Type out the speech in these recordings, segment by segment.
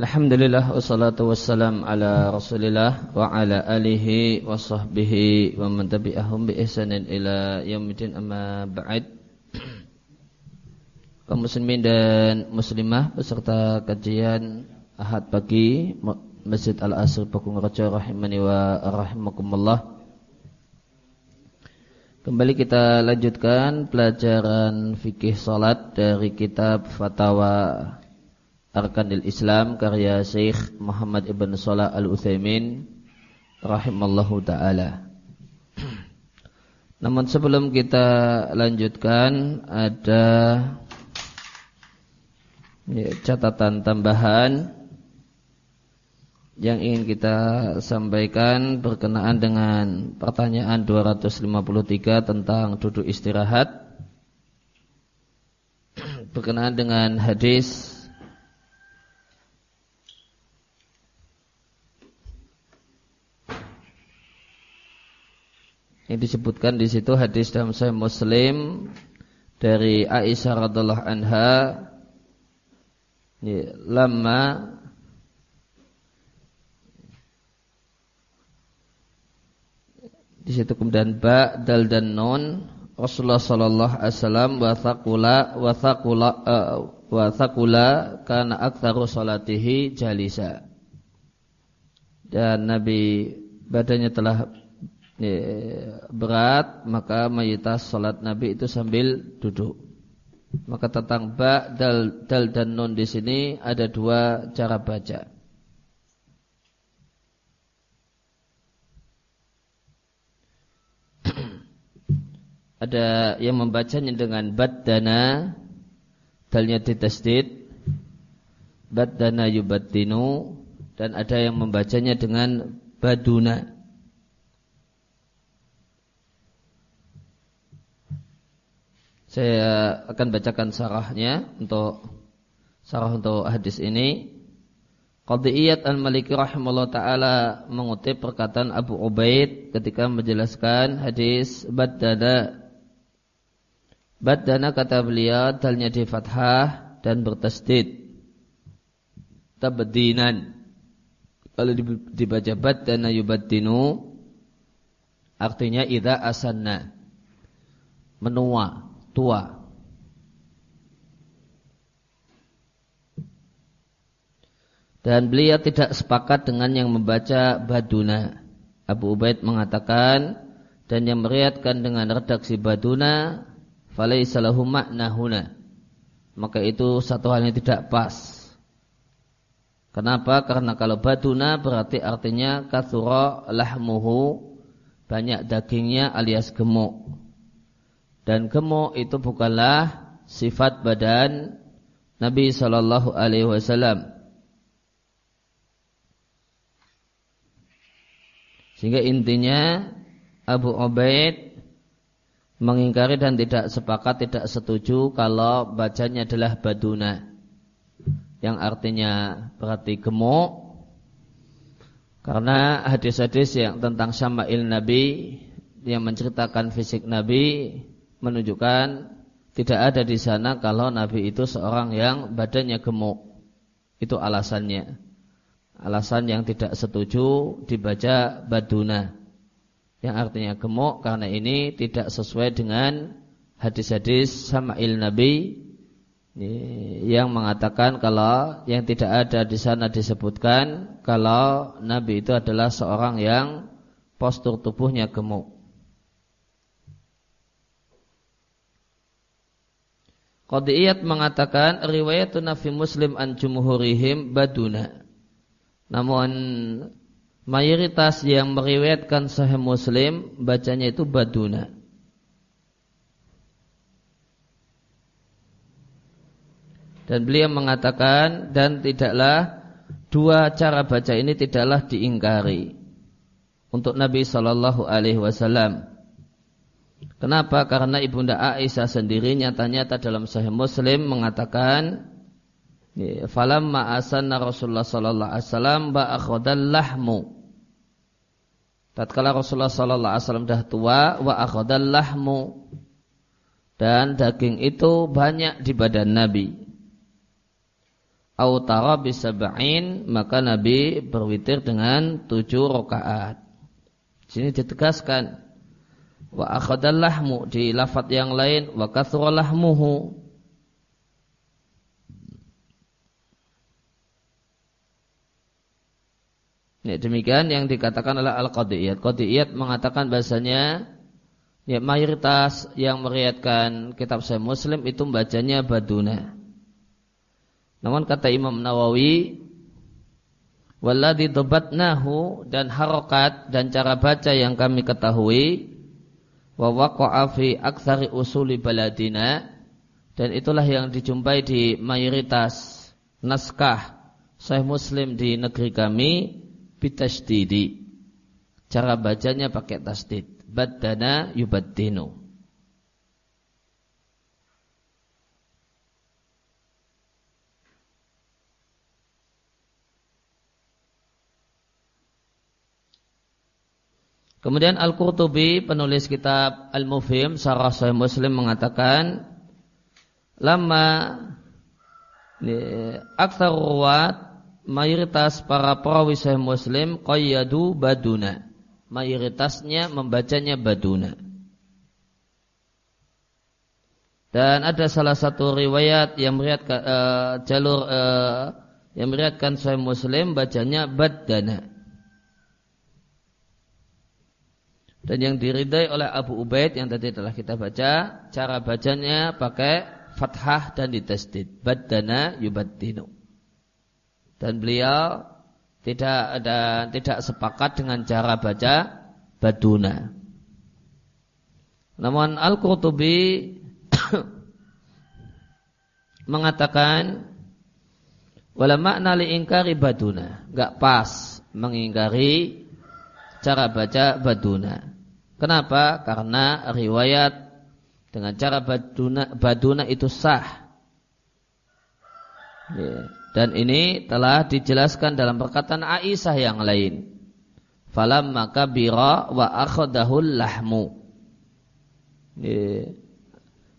Alhamdulillah wassalatu wassalam ala Rasulillah wa ala alihi wa sahbihi wa man tabi'ahum bi ihsanin ila yaumil amma ba'd. Kaum muslimin dan muslimah beserta kajian Ahad pagi Masjid Al-Asr Pakung Raja rahimani wa rahimakumullah. Kembali kita lanjutkan pelajaran fikih salat dari kitab Fatawa Arkanil Islam karya Syekh Muhammad Ibn Salah Al-Uthaymin rahimallahu taala. Namun sebelum kita lanjutkan ada ya, catatan tambahan yang ingin kita sampaikan berkenaan dengan pertanyaan 253 tentang duduk istirahat berkenaan dengan hadis Yang disebutkan di situ hadis dalam Sahih Muslim dari Aisyah radhiallahu anha. Ya, lama di situ kemudian ba dal dan non Rasulullah sallallahu alaihi wasallam wa thaqula wa thaqula uh, wa thaqula kana aktsaru salatihi jalisa. Dan Nabi badannya telah berat maka mayoritas salat Nabi itu sambil duduk. Maka tentang ba dal dal dan nun di sini ada dua cara baca. ada yang membacanya dengan baddana dalnya ditasdid baddana yubaddinu dan ada yang membacanya dengan baduna Saya akan bacakan sarahnya untuk sarah untuk hadis ini. Qadiyat al-Maliki rahimahullah ta'ala mengutip perkataan Abu Ubaid ketika menjelaskan hadis Baddana. Baddana kata beliau dalnya di fathah dan bertasdid. Tabdinan. Kalau dibaca Baddana yubaddinu artinya idza asanna. Menua tua. Dan beliau tidak sepakat dengan yang membaca baduna. Abu Ubaid mengatakan dan yang meriatkan dengan redaksi baduna falaisalahu maknahuna. Maka itu satu hal yang tidak pas. Kenapa? Karena kalau baduna berarti artinya kathura lahmuhu banyak dagingnya alias gemuk dan gemuk itu bukanlah sifat badan Nabi Shallallahu Alaihi Wasallam. Sehingga intinya Abu Ubaid mengingkari dan tidak sepakat, tidak setuju kalau bacanya adalah baduna. Yang artinya berarti gemuk. Karena hadis-hadis yang tentang syama'il Nabi yang menceritakan fisik Nabi menunjukkan tidak ada di sana kalau Nabi itu seorang yang badannya gemuk. Itu alasannya. Alasan yang tidak setuju dibaca baduna. Yang artinya gemuk karena ini tidak sesuai dengan hadis-hadis sama'il Nabi yang mengatakan kalau yang tidak ada di sana disebutkan kalau Nabi itu adalah seorang yang postur tubuhnya gemuk. Qadiyat mengatakan riwayatun Nabi Muslim an jumhurihim baduna. Namun mayoritas yang meriwayatkan Sahih Muslim bacanya itu baduna. Dan beliau mengatakan dan tidaklah dua cara baca ini tidaklah diingkari untuk Nabi Shallallahu Alaihi Wasallam. Kenapa? Karena ibunda Aisyah sendiri nyata-nyata dalam Sahih Muslim mengatakan falam ma'asanna Rasulullah sallallahu alaihi wasallam ba'akhadal lahmu. Tatkala Rasulullah sallallahu alaihi wasallam dah tua wa akhadal lahmu dan daging itu banyak di badan Nabi. autara bisab'in maka Nabi berwitir dengan tujuh rakaat. Sini ditegaskan wa akhadallahmu di lafat yang lain wa Ya, demikian yang dikatakan oleh Al-Qadiyat. Qadiyat mengatakan bahasanya ya, mayoritas yang meriatkan kitab saya Muslim itu bacanya baduna. Namun kata Imam Nawawi, Walladhi dobatnahu dan harokat dan cara baca yang kami ketahui wa waqa'a fi aktsari usuli baladina dan itulah yang dijumpai di mayoritas naskah Sahih Muslim di negeri kami bitasdidi. Cara bacanya pakai tasdid. Baddana yubaddinu. Kemudian Al-Qurtubi penulis kitab Al-Mufhim Sarah Sahih Muslim mengatakan lama aktsar ruwat mayoritas para perawi sahih Muslim qayyadu baduna. Mayoritasnya membacanya baduna. Dan ada salah satu riwayat yang meriatkan uh, jalur uh, yang meriatkan sahih Muslim bacanya badana. Dan yang diridai oleh Abu Ubaid yang tadi telah kita baca, cara bacanya pakai fathah dan ditasdid. Badana yubaddinu dan beliau tidak ada tidak sepakat dengan cara baca baduna. Namun Al-Qurtubi mengatakan wala makna li ingkari baduna, enggak pas mengingkari cara baca baduna. Kenapa? Karena riwayat dengan cara baduna, baduna itu sah. Yeah. Dan ini telah dijelaskan dalam perkataan Aisyah yang lain. Falam maka bira wa akhodahul lahmu.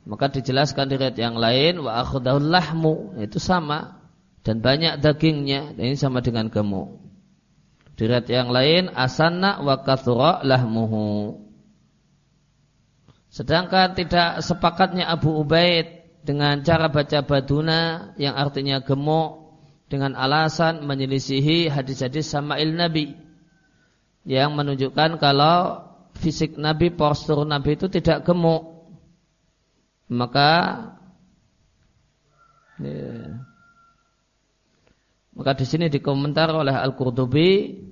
Maka dijelaskan di riwayat yang lain wa akhodahul lahmu itu sama dan banyak dagingnya. Ini sama dengan gemuk. Di riwayat yang lain asana wa kathura lahmuhu. Sedangkan tidak sepakatnya Abu Ubaid dengan cara baca baduna yang artinya gemuk dengan alasan menyelisihi hadis-hadis Sama'il Nabi yang menunjukkan kalau fisik Nabi, postur Nabi itu tidak gemuk. Maka ya, maka di sini dikomentar oleh Al-Qurtubi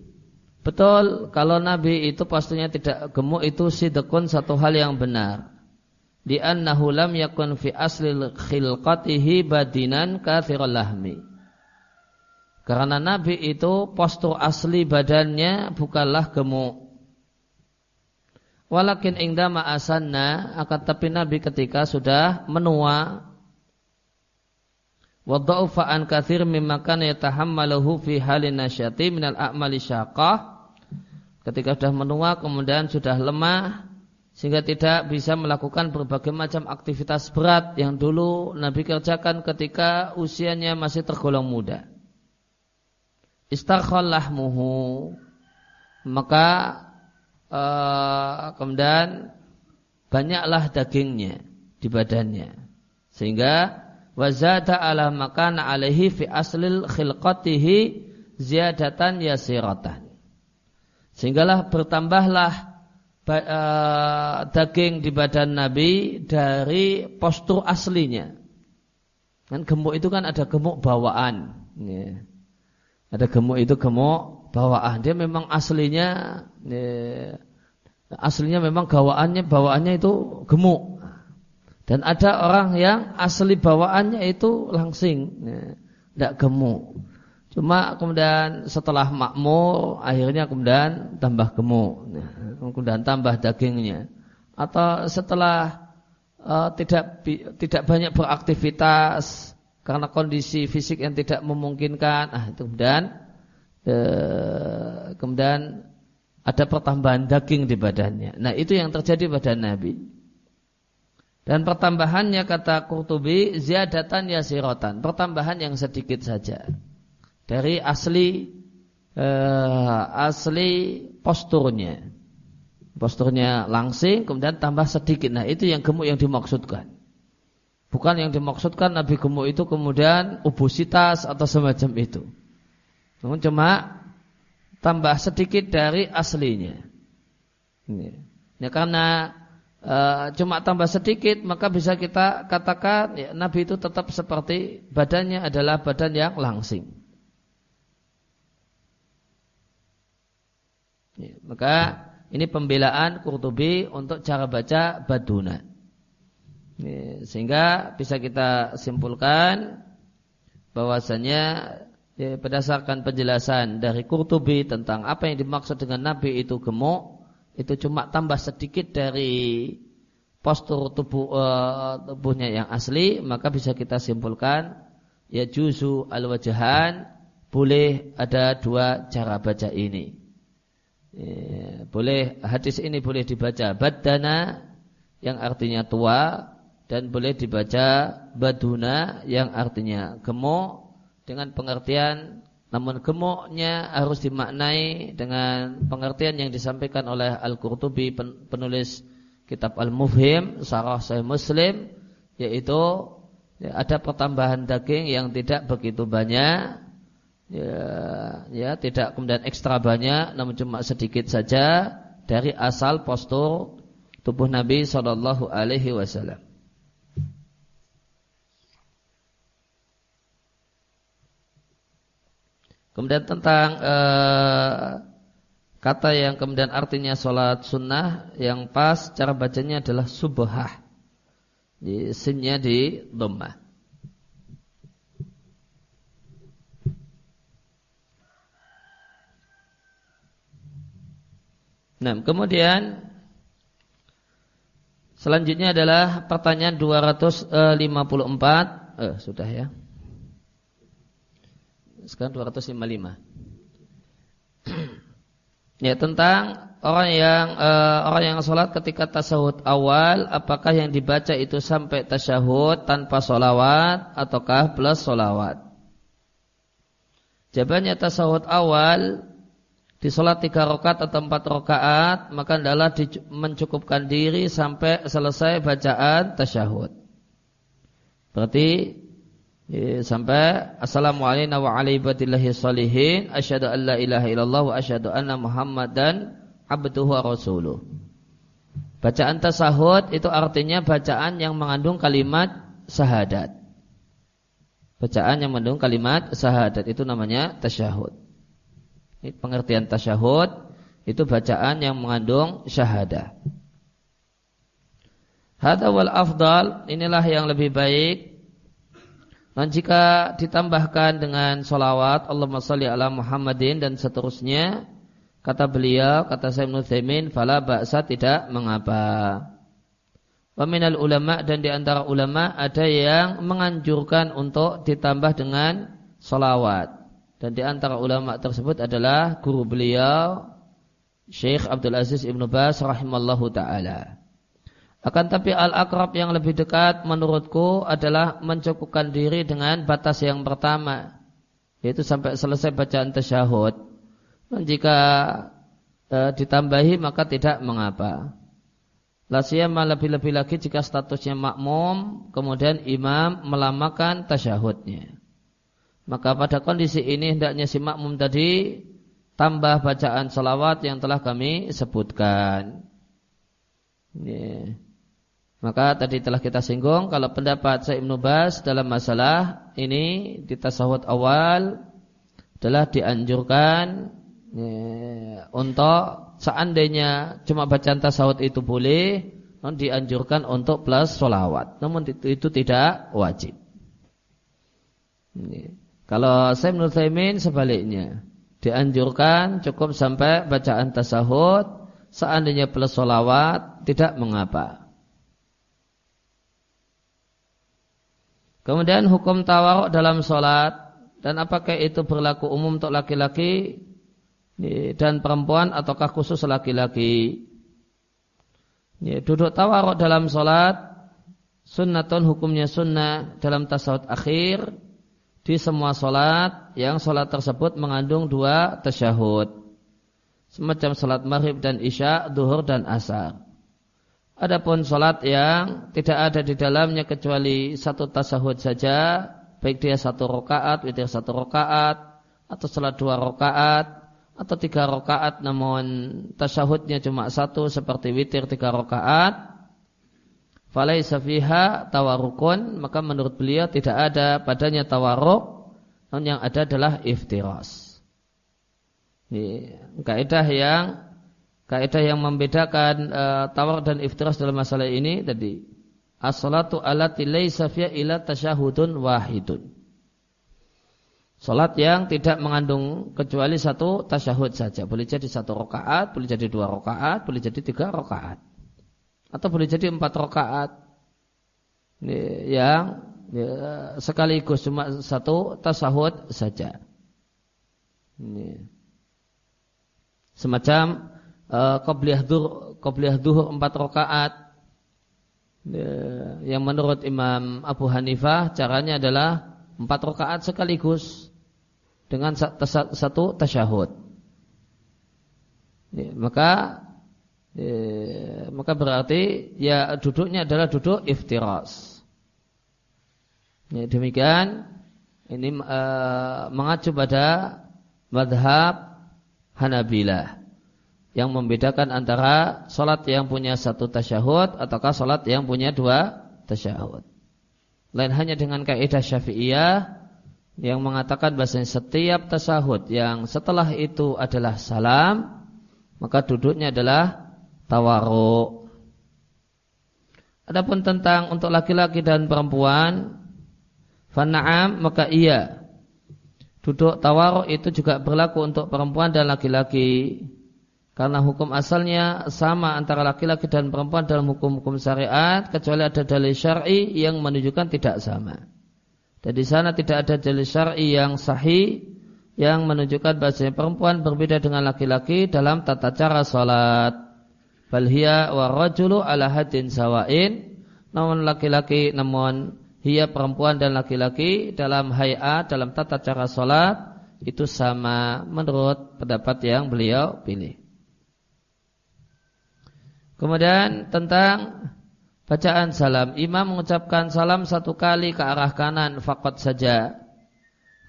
betul kalau Nabi itu pastinya tidak gemuk itu sidqun satu hal yang benar. Di annahu lam yakun fi asli khilqatihi badinan katsiral lahmi karena Nabi itu postur asli badannya bukanlah gemuk. Walakin indama asanna akan tapi Nabi ketika sudah menua wa dha'ufa an katsir mimma kana yatahammaluhu fi halin nasyati minal a'mali syaqah. Ketika sudah menua kemudian sudah lemah sehingga tidak bisa melakukan berbagai macam aktivitas berat yang dulu Nabi kerjakan ketika usianya masih tergolong muda. Muhu maka uh, kemudian banyaklah dagingnya di badannya. Sehingga wazada ala makan alaihi fi aslil khilqatihi ziyadatan yasiratan sehinggalah bertambahlah uh, daging di badan Nabi dari postur aslinya kan gemuk itu kan ada gemuk bawaan ya. Ada gemuk itu gemuk bawaan. Dia memang aslinya ya, aslinya memang gawaannya bawaannya itu gemuk. Dan ada orang yang asli bawaannya itu langsing, ya, tidak gemuk. Cuma kemudian setelah makmur, akhirnya kemudian tambah gemuk, ya, kemudian tambah dagingnya. Atau setelah uh, tidak tidak banyak beraktivitas, karena kondisi fisik yang tidak memungkinkan ah itu kemudian eh, kemudian ada pertambahan daging di badannya nah itu yang terjadi pada Nabi Dan pertambahannya kata Qurtubi ziyadatan yasirotan, pertambahan yang sedikit saja dari asli eh, asli posturnya. Posturnya langsing kemudian tambah sedikit. Nah, itu yang gemuk yang dimaksudkan. Bukan yang dimaksudkan Nabi gemuk itu kemudian obesitas atau semacam itu. Namun cuma tambah sedikit dari aslinya. Ya, karena e, cuma tambah sedikit maka bisa kita katakan ya, Nabi itu tetap seperti badannya adalah badan yang langsing. Ya, maka ini pembelaan Qurtubi untuk cara baca baduna. Ya, sehingga bisa kita simpulkan bahwasanya ya, berdasarkan penjelasan dari Qurtubi tentang apa yang dimaksud dengan Nabi itu gemuk, itu cuma tambah sedikit dari postur tubuh uh, tubuhnya yang asli, maka bisa kita simpulkan ya juzu al-wajahan boleh ada dua cara baca ini. Ya, boleh hadis ini boleh dibaca badana yang artinya tua dan boleh dibaca baduna yang artinya gemuk dengan pengertian namun gemuknya harus dimaknai dengan pengertian yang disampaikan oleh Al-Qurtubi penulis kitab Al-Mufhim Sarah Sahih Muslim yaitu ya, ada pertambahan daging yang tidak begitu banyak ya, ya tidak kemudian ekstra banyak namun cuma sedikit saja dari asal postur tubuh Nabi Shallallahu alaihi wasallam Kemudian tentang uh, kata yang kemudian artinya sholat sunnah yang pas cara bacanya adalah subhah. Di sinnya di dhammah. Nah, kemudian selanjutnya adalah pertanyaan 254 eh, sudah ya sekarang 255. ya tentang orang yang uh, orang yang sholat ketika tasawuf awal, apakah yang dibaca itu sampai tasyahud tanpa sholawat ataukah plus sholawat? Jawabannya tasawuf awal di sholat tiga rakaat atau empat rakaat maka adalah mencukupkan diri sampai selesai bacaan tasyahud. Berarti sampai assalamualaikum wa ala ibadillahi salihin asyhadu an la ilaha illallah wa asyhadu anna muhammadan abduhu wa rasuluh. Bacaan tasahud itu artinya bacaan yang mengandung kalimat syahadat. Bacaan yang mengandung kalimat syahadat itu namanya tasyahud. Ini pengertian tasyahud itu bacaan yang mengandung syahadah. Hada wal afdal inilah yang lebih baik dan jika ditambahkan dengan solawat Allahumma salli ala Muhammadin dan seterusnya, kata beliau, kata Sayyid Nuthaimin, fala ba'sa tidak mengapa. Waminal ulama dan di antara ulama ada yang menganjurkan untuk ditambah dengan solawat. Dan di antara ulama tersebut adalah guru beliau, Syekh Abdul Aziz Ibn Bas rahimallahu ta'ala. Akan tapi al-akrab yang lebih dekat menurutku adalah mencukupkan diri dengan batas yang pertama. Yaitu sampai selesai bacaan tasyahud. Dan jika e, ditambahi maka tidak mengapa. Lasiyama lebih-lebih lagi jika statusnya makmum, kemudian imam melamakan tasyahudnya. Maka pada kondisi ini hendaknya si makmum tadi tambah bacaan salawat yang telah kami sebutkan. Yeah. Maka tadi telah kita singgung kalau pendapat Syekh Ibnu Bas dalam masalah ini di tasawuf awal adalah dianjurkan ya, untuk seandainya cuma bacaan tasawuf itu boleh, non dianjurkan untuk plus solawat. Namun itu, itu tidak wajib. Ini. Kalau Ibnu Taimin sebaliknya dianjurkan cukup sampai bacaan tasawuf, seandainya plus solawat tidak mengapa. Kemudian hukum tawaruk dalam sholat dan apakah itu berlaku umum untuk laki-laki dan perempuan ataukah khusus laki-laki? Duduk tawaruk dalam sholat sunnatun hukumnya sunnah dalam tasawuf akhir di semua solat yang solat tersebut mengandung dua tasyahud semacam solat maghrib dan isya, duhur dan asar. Adapun solat yang tidak ada di dalamnya kecuali satu tasahud saja, baik dia satu rokaat, witir satu rokaat, atau solat dua rokaat, atau tiga rokaat namun tasahudnya cuma satu seperti witir tiga rokaat, falaisa fiha tawarukun maka menurut beliau tidak ada padanya tawaruk namun yang ada adalah iftiras ini kaidah yang kaidah yang membedakan uh, tawar dan iftiras dalam masalah ini tadi as-salatu allati laisa fiha illa tasyahudun wahidun Salat yang tidak mengandung kecuali satu tasyahud saja. Boleh jadi satu rakaat, boleh jadi dua rakaat, boleh jadi tiga rakaat atau boleh jadi empat rakaat yang ya, sekaligus cuma satu tasahud saja. Ini. Semacam uh, qobliyah dur qobliyah duhur empat rakaat ya, yang menurut Imam Abu Hanifah caranya adalah empat rakaat sekaligus dengan satu tasyahud. Ya, maka e, maka berarti ya duduknya adalah duduk iftiras. Ya, demikian ini e, mengacu pada madhab Hanabilah yang membedakan antara solat yang punya satu tasyahud ataukah solat yang punya dua tasyahud. Lain hanya dengan kaidah syafi'iyah yang mengatakan bahasanya setiap tasahud yang setelah itu adalah salam maka duduknya adalah tawaruk. Adapun tentang untuk laki-laki dan perempuan, fana'am maka iya. Duduk tawaruk itu juga berlaku untuk perempuan dan laki-laki. Karena hukum asalnya sama antara laki-laki dan perempuan dalam hukum-hukum syariat kecuali ada dalil syar'i yang menunjukkan tidak sama. Dan di sana tidak ada dalil syar'i yang sahih yang menunjukkan bahasanya perempuan berbeda dengan laki-laki dalam tata cara salat. Balhia wa rajulu ala hadin sawain. Namun laki-laki, namun hia perempuan dan laki-laki dalam hayat, dalam tata cara sholat itu sama menurut pendapat yang beliau pilih. Kemudian tentang bacaan salam. Imam mengucapkan salam satu kali ke arah kanan fakot saja.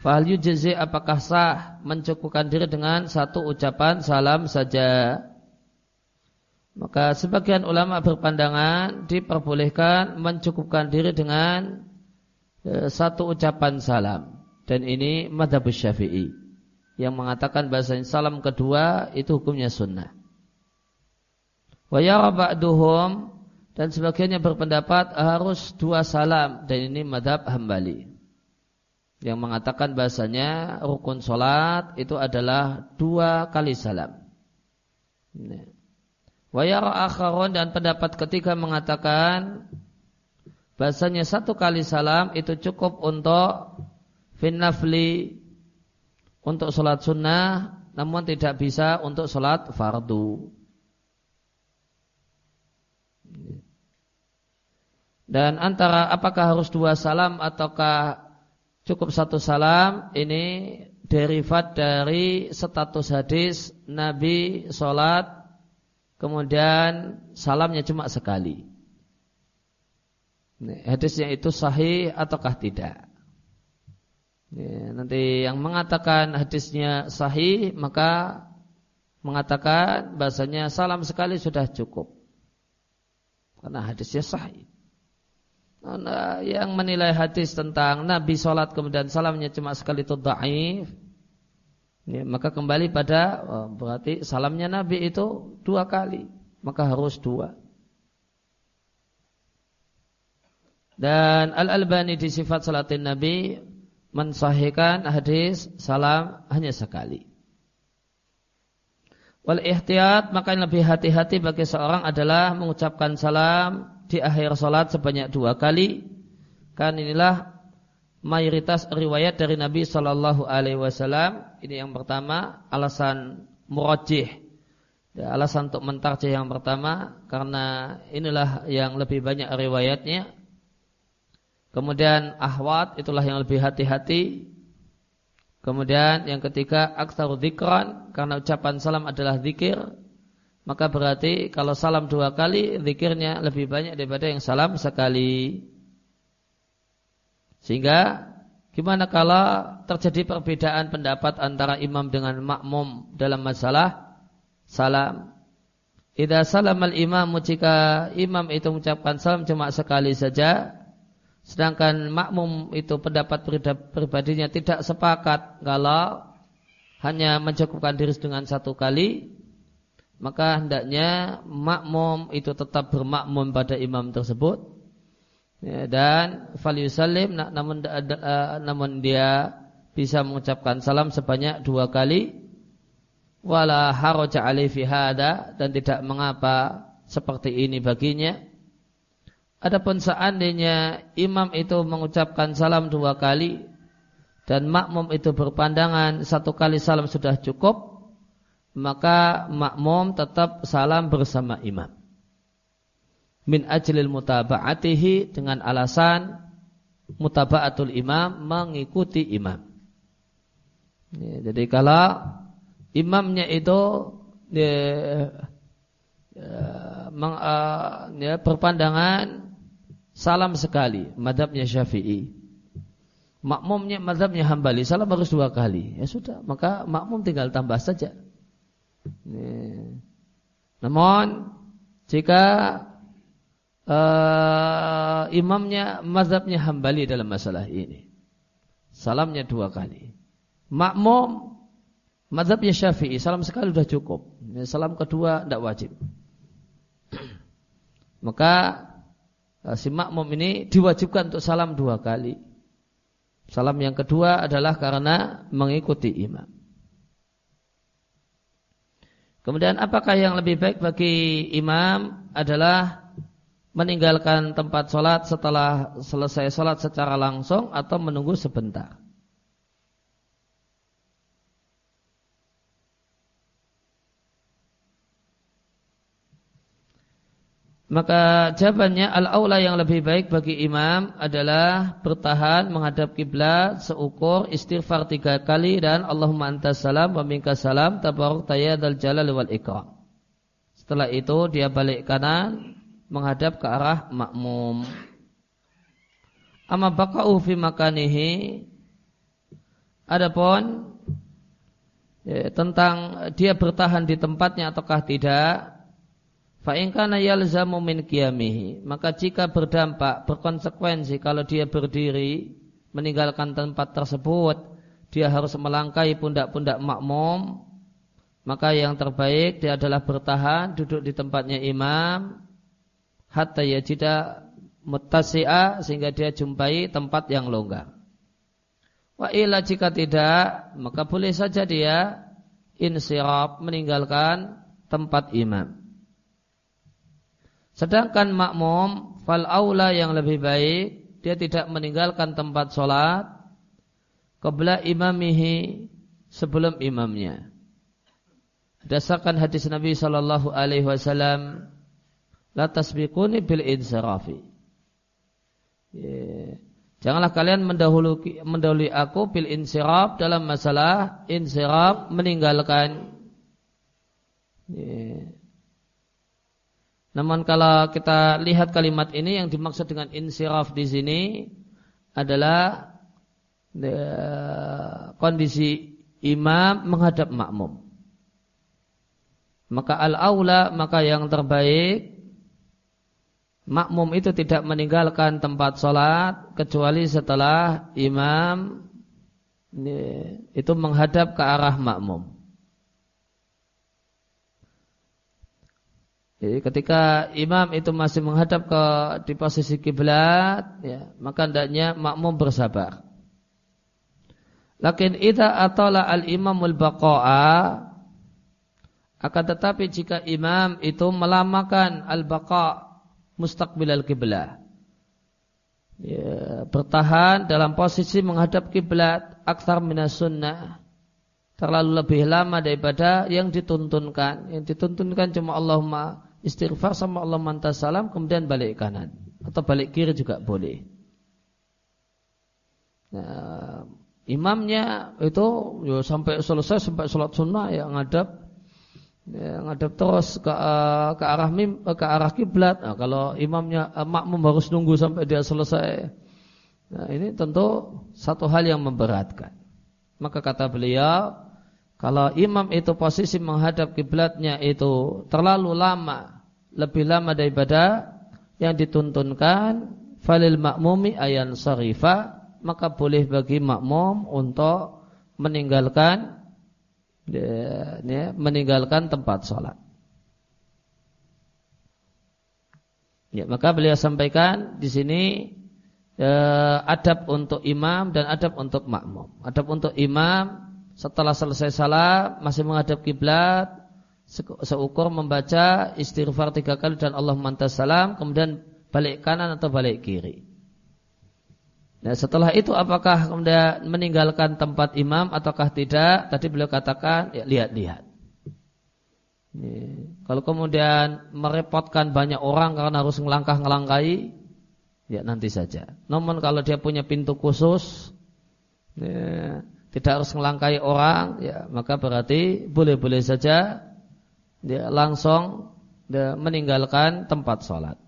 Fahal yujzi apakah sah mencukupkan diri dengan satu ucapan salam saja? Maka sebagian ulama berpandangan diperbolehkan mencukupkan diri dengan e, satu ucapan salam. Dan ini madhab syafi'i. Yang mengatakan bahasa salam kedua itu hukumnya sunnah. Wa ba'duhum dan sebagiannya berpendapat harus dua salam dan ini madhab hambali. Yang mengatakan bahasanya rukun solat itu adalah dua kali salam. Nah. Wayara akharon dan pendapat ketiga mengatakan bahasanya satu kali salam itu cukup untuk finnafli untuk sholat sunnah namun tidak bisa untuk sholat fardu. Dan antara apakah harus dua salam ataukah cukup satu salam ini derivat dari status hadis Nabi sholat kemudian salamnya cuma sekali. Hadisnya itu sahih ataukah tidak? nanti yang mengatakan hadisnya sahih maka mengatakan bahasanya salam sekali sudah cukup karena hadisnya sahih. Nah, yang menilai hadis tentang Nabi sholat kemudian salamnya cuma sekali itu daif Ya, maka kembali pada oh, berarti salamnya Nabi itu dua kali, maka harus dua. Dan Al Albani di sifat salatin Nabi mensahihkan hadis salam hanya sekali. Wal ihtiyat maka yang lebih hati-hati bagi seorang adalah mengucapkan salam di akhir salat sebanyak dua kali. Kan inilah mayoritas riwayat dari Nabi Shallallahu Alaihi Wasallam. Ini yang pertama alasan murajih. Ya, alasan untuk mentarjih yang pertama karena inilah yang lebih banyak riwayatnya Kemudian ahwat itulah yang lebih hati-hati. Kemudian yang ketiga aktaru dzikran karena ucapan salam adalah zikir. Maka berarti kalau salam dua kali zikirnya lebih banyak daripada yang salam sekali. Sehingga gimana kalau terjadi perbedaan pendapat antara imam dengan makmum dalam masalah salam? Idza salam al-imam jika imam itu mengucapkan salam cuma sekali saja, sedangkan makmum itu pendapat pribadinya tidak sepakat kalau hanya mencukupkan diri dengan satu kali, maka hendaknya makmum itu tetap bermakmum pada imam tersebut ya, dan falyusallim namun namun dia bisa mengucapkan salam sebanyak dua kali wala haraja alaihi fi hada dan tidak mengapa seperti ini baginya. Adapun seandainya imam itu mengucapkan salam dua kali dan makmum itu berpandangan satu kali salam sudah cukup, maka makmum tetap salam bersama imam. Min ajlil mutaba'atihi dengan alasan mutaba'atul imam mengikuti imam. Ya, jadi kalau imamnya itu ya, ya, meng, uh, ya, berpandangan salam sekali, madhabnya syafi'i. Makmumnya madhabnya hambali, salam harus dua kali. Ya sudah, maka makmum tinggal tambah saja. Namun jika uh, imamnya madhabnya hambali dalam masalah ini, salamnya dua kali. Makmum Madhabnya syafi'i, salam sekali sudah cukup. Salam kedua tidak wajib. Maka si makmum ini diwajibkan untuk salam dua kali. Salam yang kedua adalah karena mengikuti imam. Kemudian apakah yang lebih baik bagi imam adalah meninggalkan tempat sholat setelah selesai sholat secara langsung atau menunggu sebentar? Maka jawabannya al-aula yang lebih baik bagi imam adalah bertahan menghadap kiblat seukur istighfar tiga kali dan Allahumma antas salam wa minkas salam tabaruk tayyadal jalal wal ikram. Setelah itu dia balik kanan menghadap ke arah makmum. Amma baqa'u fi makanihi Adapun ya, tentang dia bertahan di tempatnya ataukah tidak Fa'inkana yalzamu min qiyamihi. Maka jika berdampak, berkonsekuensi kalau dia berdiri, meninggalkan tempat tersebut, dia harus melangkahi pundak-pundak makmum, maka yang terbaik dia adalah bertahan, duduk di tempatnya imam, hatta yajida mutasi'a, sehingga dia jumpai tempat yang longgar. Wa ila jika tidak, maka boleh saja dia insirab, meninggalkan tempat imam. Sedangkan makmum fal aula yang lebih baik dia tidak meninggalkan tempat sholat qabla imamihi sebelum imamnya. Berdasarkan hadis Nabi Shallallahu Alaihi Wasallam, la bil insirafi. Yeah. Janganlah kalian mendahului, mendahului aku bil insiraf dalam masalah insiraf meninggalkan. Yeah. Namun kalau kita lihat kalimat ini yang dimaksud dengan insiraf di sini adalah kondisi imam menghadap makmum. Maka al-aula maka yang terbaik makmum itu tidak meninggalkan tempat sholat kecuali setelah imam itu menghadap ke arah makmum. Jadi ketika imam itu masih menghadap ke di posisi kiblat, ya, maka hendaknya makmum bersabar. Lakin idza atala al imamul baqa'a akan tetapi jika imam itu melamakan al baqa mustaqbil al kiblat ya, bertahan dalam posisi menghadap kiblat aksar minas sunnah terlalu lebih lama daripada yang dituntunkan yang dituntunkan cuma Allahumma istighfar sama Allah mantas salam kemudian balik kanan atau balik kiri juga boleh. Nah, imamnya itu ya, sampai selesai sampai sholat sunnah ya ngadap ya, ngadap terus ke uh, ke arah mim, ke arah kiblat. Nah, kalau imamnya uh, makmum harus nunggu sampai dia selesai. Nah, ini tentu satu hal yang memberatkan. Maka kata beliau, kalau imam itu posisi menghadap kiblatnya itu terlalu lama, lebih lama daripada yang dituntunkan, falil makmumi ayan sarifa, maka boleh bagi makmum untuk meninggalkan ya, meninggalkan tempat sholat. Ya, maka beliau sampaikan di sini eh, adab untuk imam dan adab untuk makmum. Adab untuk imam setelah selesai salat masih menghadap kiblat seukur membaca istighfar tiga kali dan Allah mantas salam kemudian balik kanan atau balik kiri. Nah setelah itu apakah kemudian meninggalkan tempat imam ataukah tidak? Tadi beliau katakan ya lihat-lihat. Kalau kemudian merepotkan banyak orang karena harus ngelangkah ngelangkai, ya nanti saja. Namun kalau dia punya pintu khusus, ya, tidak harus ngelangkai orang, ya maka berarti boleh-boleh saja dia langsung dia meninggalkan tempat sholat.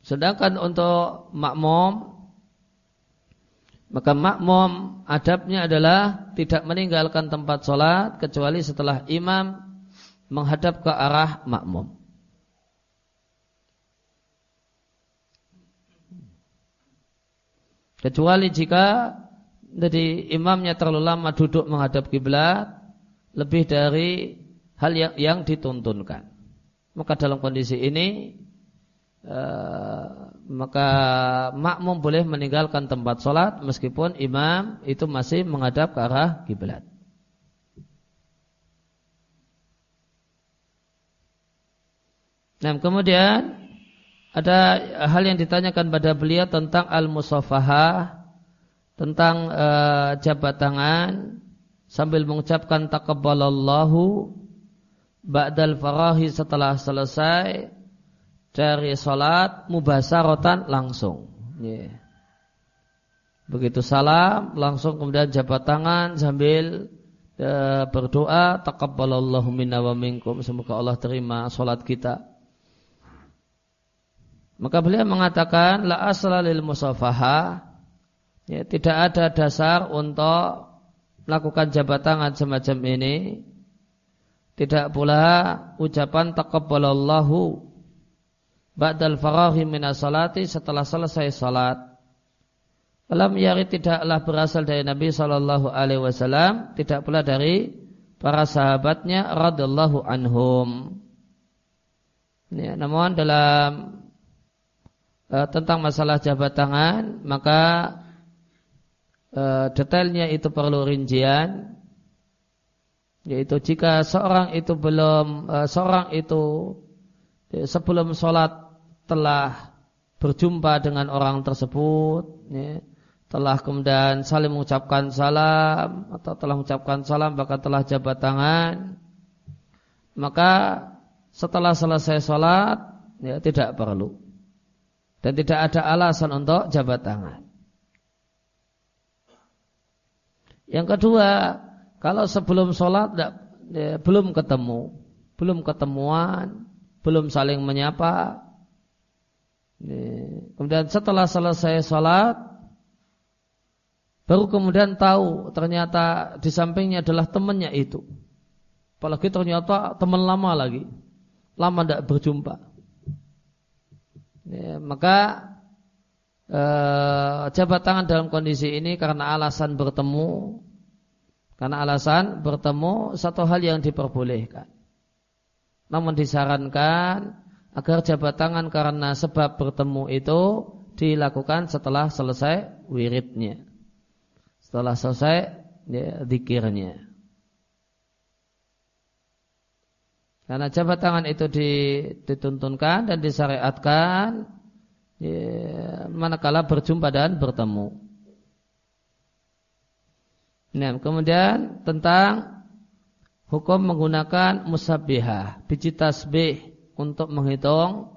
Sedangkan untuk makmum maka makmum adabnya adalah tidak meninggalkan tempat sholat kecuali setelah imam menghadap ke arah makmum. Kecuali jika jadi imamnya terlalu lama duduk menghadap kiblat lebih dari hal yang, yang dituntunkan. Maka dalam kondisi ini uh, maka makmum boleh meninggalkan tempat sholat meskipun imam itu masih menghadap ke arah kiblat. Nah, kemudian ada hal yang ditanyakan pada beliau tentang al-musafahah, tentang uh, jabat tangan sambil mengucapkan takabbalallahu ba'dal farahi setelah selesai dari salat mubasaratan langsung. Yeah. Begitu salam langsung kemudian jabat tangan sambil uh, berdoa taqabbalallahu minna wa minkum semoga Allah terima salat kita. Maka beliau mengatakan la asla lil musafaha ya, tidak ada dasar untuk melakukan jabat tangan semacam ini. Tidak pula ucapan taqabbalallahu ba'dal farahi minas salati setelah selesai salat. Alam yari tidaklah berasal dari Nabi Shallallahu Alaihi Wasallam, tidak pula dari para sahabatnya radhiallahu anhum. Ya, namun dalam uh, tentang masalah jabat tangan, maka uh, detailnya itu perlu rincian. Yaitu jika seorang itu belum uh, seorang itu sebelum sholat telah berjumpa dengan orang tersebut, ya, telah kemudian saling mengucapkan salam atau telah mengucapkan salam bahkan telah jabat tangan, maka setelah selesai sholat ya, tidak perlu dan tidak ada alasan untuk jabat tangan. Yang kedua, kalau sebelum sholat ya, belum ketemu, belum ketemuan, belum saling menyapa, Kemudian setelah selesai sholat, baru kemudian tahu ternyata di sampingnya adalah temannya itu. Apalagi ternyata teman lama lagi, lama tidak berjumpa. Ya, maka eh, jabat tangan dalam kondisi ini karena alasan bertemu, karena alasan bertemu satu hal yang diperbolehkan. Namun disarankan agar jabat tangan karena sebab bertemu itu dilakukan setelah selesai wiridnya. Setelah selesai ya, zikirnya. Karena jabat tangan itu dituntunkan dan disyariatkan ya, manakala berjumpa dan bertemu. Nah, kemudian tentang hukum menggunakan musabihah, biji tasbih untuk menghitung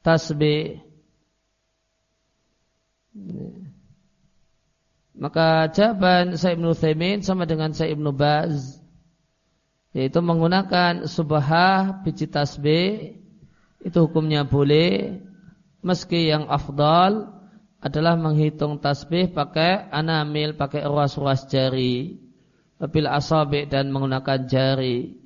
tasbih. Maka jawaban Sa'ib Ibn Uthaymin sama dengan Sa'ib Ibn Baz. Yaitu menggunakan subahah biji tasbih. Itu hukumnya boleh. Meski yang afdal adalah menghitung tasbih pakai anamil, pakai ruas-ruas jari. Bil asabi dan menggunakan jari.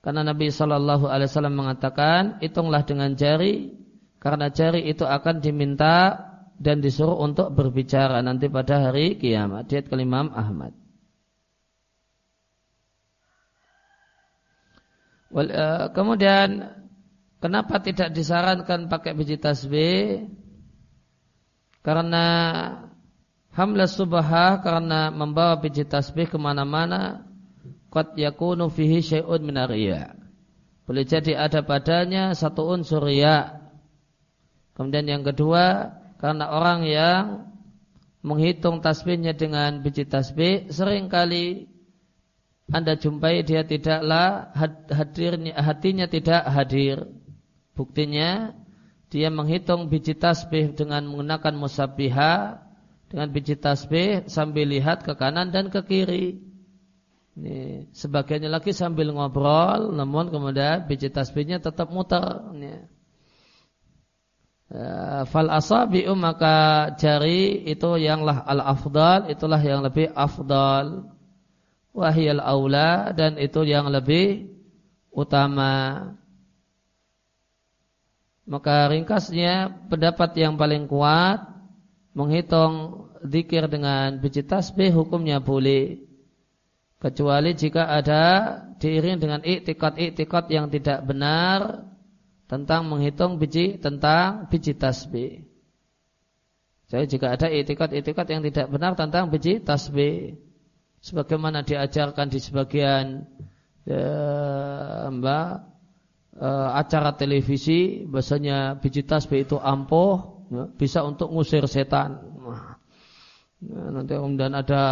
Karena Nabi Shallallahu Alaihi Wasallam mengatakan, hitunglah dengan jari, karena jari itu akan diminta dan disuruh untuk berbicara nanti pada hari kiamat. Diat kelimam Ahmad. Uh, kemudian kenapa tidak disarankan pakai biji tasbih? Karena hamla subahah karena membawa biji tasbih ke mana-mana qad yakunu fihi syai'un minariya. Boleh jadi ada padanya satu unsur ya. Kemudian yang kedua karena orang yang menghitung tasbihnya dengan biji tasbih sering kali anda jumpai dia tidaklah hadirnya hatinya tidak hadir. Buktinya dia menghitung biji tasbih dengan menggunakan musabiha dengan biji tasbih sambil lihat ke kanan dan ke kiri. Ini, sebagiannya lagi sambil ngobrol, namun kemudian biji tasbihnya tetap muter. Ini. Ya, fal asabi'u maka jari itu yanglah al afdal itulah yang lebih afdal wahyal aula dan itu yang lebih utama maka ringkasnya pendapat yang paling kuat menghitung zikir dengan biji tasbih hukumnya boleh kecuali jika ada diiring dengan iktikad-iktikad yang tidak benar tentang menghitung biji tentang biji tasbih. Jadi jika ada etikat-etikat yang tidak benar tentang biji tasbih, sebagaimana diajarkan di sebagian ya, mbak eh, acara televisi, bahasanya biji tasbih itu ampuh, ya, bisa untuk ngusir setan. Ya, nanti kemudian ada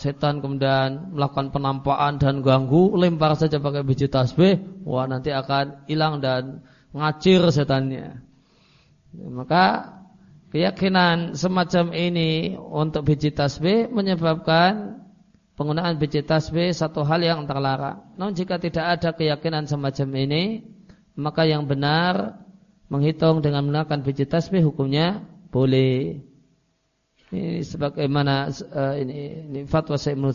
setan kemudian melakukan penampakan dan ganggu, lempar saja pakai biji tasbih, wah nanti akan hilang dan ngacir setannya. Maka keyakinan semacam ini untuk biji tasbih menyebabkan penggunaan biji tasbih satu hal yang terlarang. Namun jika tidak ada keyakinan semacam ini, maka yang benar menghitung dengan menggunakan biji tasbih hukumnya boleh. Ini sebagaimana uh, ini, ini fatwa Syekh Ibnu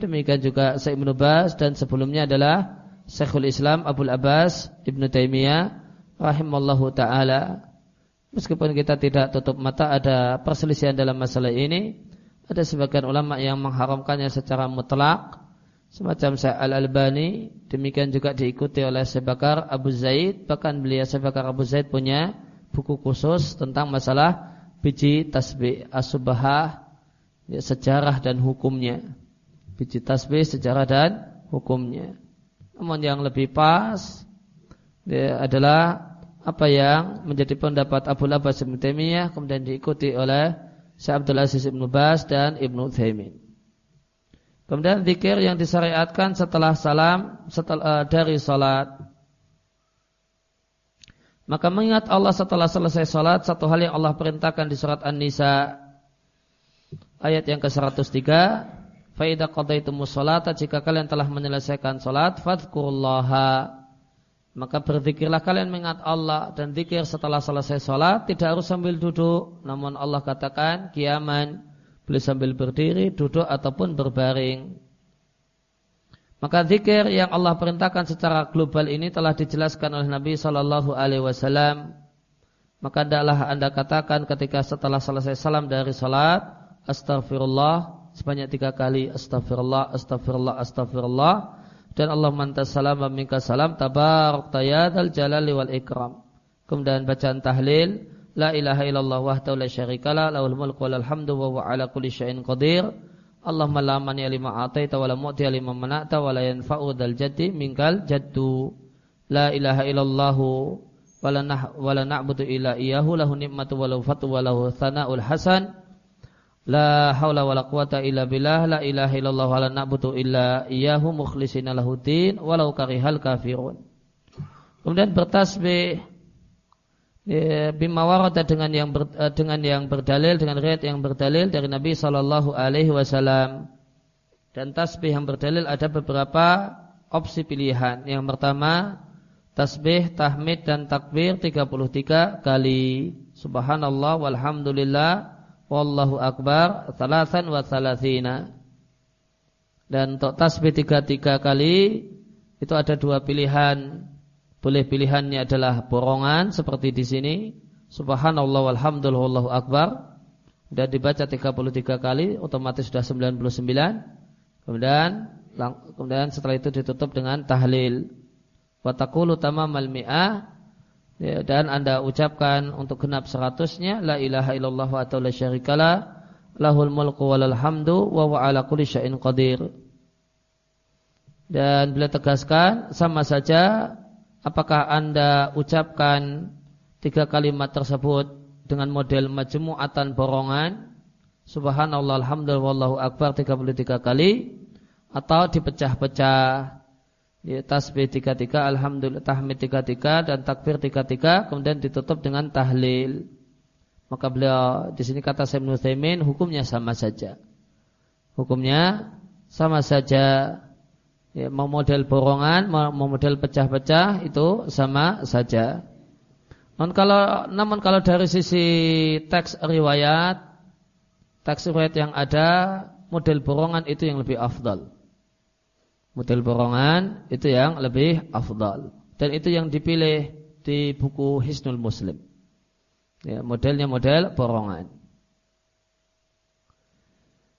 demikian juga Syekh Ibnu dan sebelumnya adalah Syekhul Islam Abdul Abbas Ibnu Taimiyah rahimallahu taala. Meskipun kita tidak tutup mata ada perselisihan dalam masalah ini. Ada sebagian ulama yang mengharamkannya secara mutlak semacam Syekh Al-Albani demikian juga diikuti oleh Sebakar Abu Zaid. Bahkan beliau Sebakar Abu Zaid punya buku khusus tentang masalah biji tasbih asubahah ya, sejarah dan hukumnya. Biji tasbih sejarah dan hukumnya. Namun yang lebih pas ya, adalah apa yang menjadi pendapat Abu Abbas Ibn Taimiyah kemudian diikuti oleh Syekh Abdul Aziz Ibn Bas dan Ibnu Thaimin. Kemudian zikir yang disyariatkan setelah salam setelah uh, dari salat. Maka mengingat Allah setelah selesai salat satu hal yang Allah perintahkan di surat An-Nisa ayat yang ke-103 fa idza qadaitumus salata jika kalian telah menyelesaikan salat fadhkurullaha maka berzikirlah kalian mengingat Allah dan zikir setelah selesai sholat tidak harus sambil duduk. Namun Allah katakan kiaman boleh sambil berdiri, duduk ataupun berbaring. Maka zikir yang Allah perintahkan secara global ini telah dijelaskan oleh Nabi Shallallahu Alaihi Wasallam. Maka hendaklah anda katakan ketika setelah selesai salam dari salat, Astaghfirullah sebanyak tiga kali, Astaghfirullah, Astaghfirullah, Astaghfirullah dan Allah mantas salam wa minka salam tabarak tayadal jalali wal ikram. Kemudian bacaan tahlil la ilaha illallah wahdahu la syarikalah lahul mulku wal hamdu wa huwa ala kulli syai'in qadir. Allahumma la mani lima ataita wa la mu'ti lima mana'ta wa la yanfa'u dal jaddi minkal jaddu. La ilaha illallah wa la nah wa la na'budu illa iyyahu lahu ni'matu wa lahu fatu wa lahu thana'ul hasan. La haula wala quwata illa billah la ilaha illallah wa la na'budu illa iyyahu mukhlishina lahuddin walau karihal kafirun. Kemudian bertasbih ya, bimawarata dengan yang ber, eh, dengan yang berdalil dengan riwayat yang berdalil dari Nabi Shallallahu Alaihi Wasallam dan tasbih yang berdalil ada beberapa opsi pilihan. Yang pertama tasbih, tahmid dan takbir 33 kali. Subhanallah walhamdulillah wallahu akbar salasan wa salasina. Dan untuk tasbih tiga tiga kali itu ada dua pilihan. Boleh pilihannya adalah borongan seperti di sini. Subhanallah walhamdulillah wallahu akbar. Dan dibaca 33 kali otomatis sudah 99. Kemudian kemudian setelah itu ditutup dengan tahlil. Wa taqulu tamamal mi'ah ya, dan Anda ucapkan untuk genap seratusnya la ilaha illallah wa la syarikalah lahul mulku walal hamdu wa wa ala kulli syai'in qadir. Dan beliau tegaskan sama saja apakah Anda ucapkan tiga kalimat tersebut dengan model majmu'atan borongan? Subhanallah alhamdulillah wallahu akbar 33 kali. Atau dipecah-pecah ya, tasbih tiga tiga alhamdulillah tahmid tiga tiga dan takbir tiga tiga kemudian ditutup dengan tahlil. Maka beliau di sini kata Syekh Nuthaimin hukumnya sama saja. Hukumnya sama saja ya, mau model borongan mau model pecah-pecah itu sama saja. Namun kalau namun kalau dari sisi teks riwayat teks riwayat yang ada model borongan itu yang lebih afdal. Model borongan itu yang lebih afdal. Dan itu yang dipilih di buku Hisnul Muslim. Ya, modelnya model borongan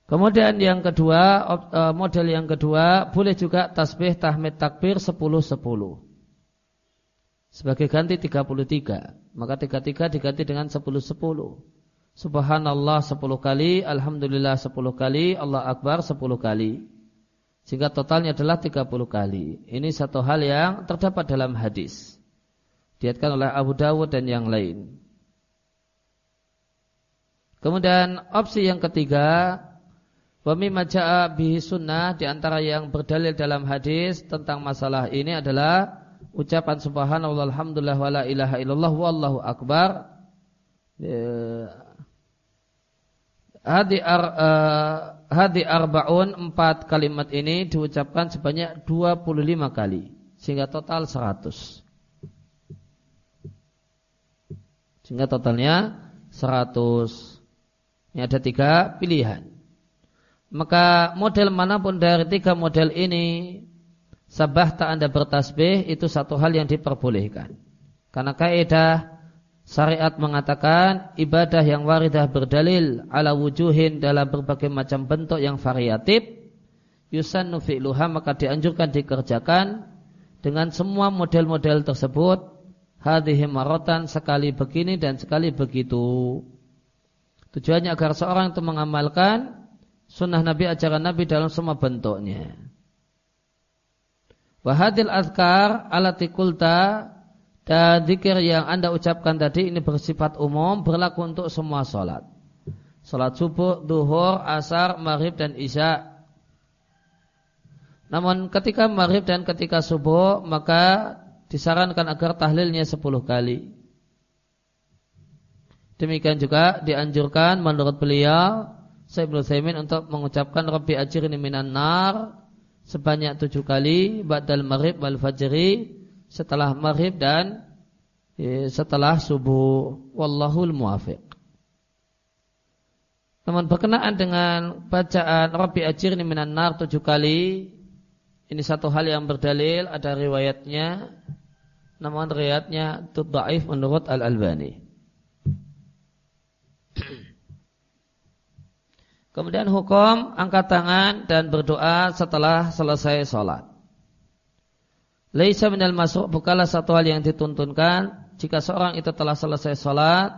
Kemudian yang kedua, e, model yang kedua boleh juga tasbih tahmid takbir 10-10. Sebagai ganti 33. Maka 33 diganti dengan 10-10. Subhanallah 10 kali, Alhamdulillah 10 kali, Allah Akbar 10 kali. Sehingga totalnya adalah 30 kali. Ini satu hal yang terdapat dalam hadis. Diatkan oleh Abu Dawud dan yang lain. Kemudian opsi yang ketiga Wami maja'a bihi sunnah di antara yang berdalil dalam hadis tentang masalah ini adalah ucapan subhanallah alhamdulillah wala ilaha illallah wallahu akbar. Ya. Hadi ar, uh, arbaun empat kalimat ini diucapkan sebanyak 25 kali sehingga total 100. Sehingga totalnya 100. Ini ada tiga pilihan. Maka model mana pun dari tiga model ini Sabah tak anda bertasbih itu satu hal yang diperbolehkan. Karena kaidah syariat mengatakan ibadah yang waridah berdalil ala wujuhin dalam berbagai macam bentuk yang variatif yusannu fi'luha maka dianjurkan dikerjakan dengan semua model-model tersebut. Hadhihi marotan sekali begini dan sekali begitu. Tujuannya agar seorang itu mengamalkan sunnah Nabi, ajaran Nabi dalam semua bentuknya. Wahadil azkar alati kulta dan zikir yang anda ucapkan tadi ini bersifat umum berlaku untuk semua sholat. Sholat subuh, duhur, asar, maghrib dan isya. Namun ketika maghrib dan ketika subuh maka disarankan agar tahlilnya 10 kali. Demikian juga dianjurkan menurut beliau Sayyid Ibn untuk mengucapkan Rabbi ajirni minan nar sebanyak tujuh kali ba'dal maghrib wal fajri setelah maghrib dan ya, setelah subuh wallahul muwafiq. Namun berkenaan dengan bacaan Rabbi ajirni minan nar tujuh kali ini satu hal yang berdalil ada riwayatnya namun riwayatnya tuddaif menurut Al-Albani. Kemudian hukum angkat tangan dan berdoa setelah selesai sholat. Laisa minal masuk bukanlah satu hal yang dituntunkan jika seorang itu telah selesai sholat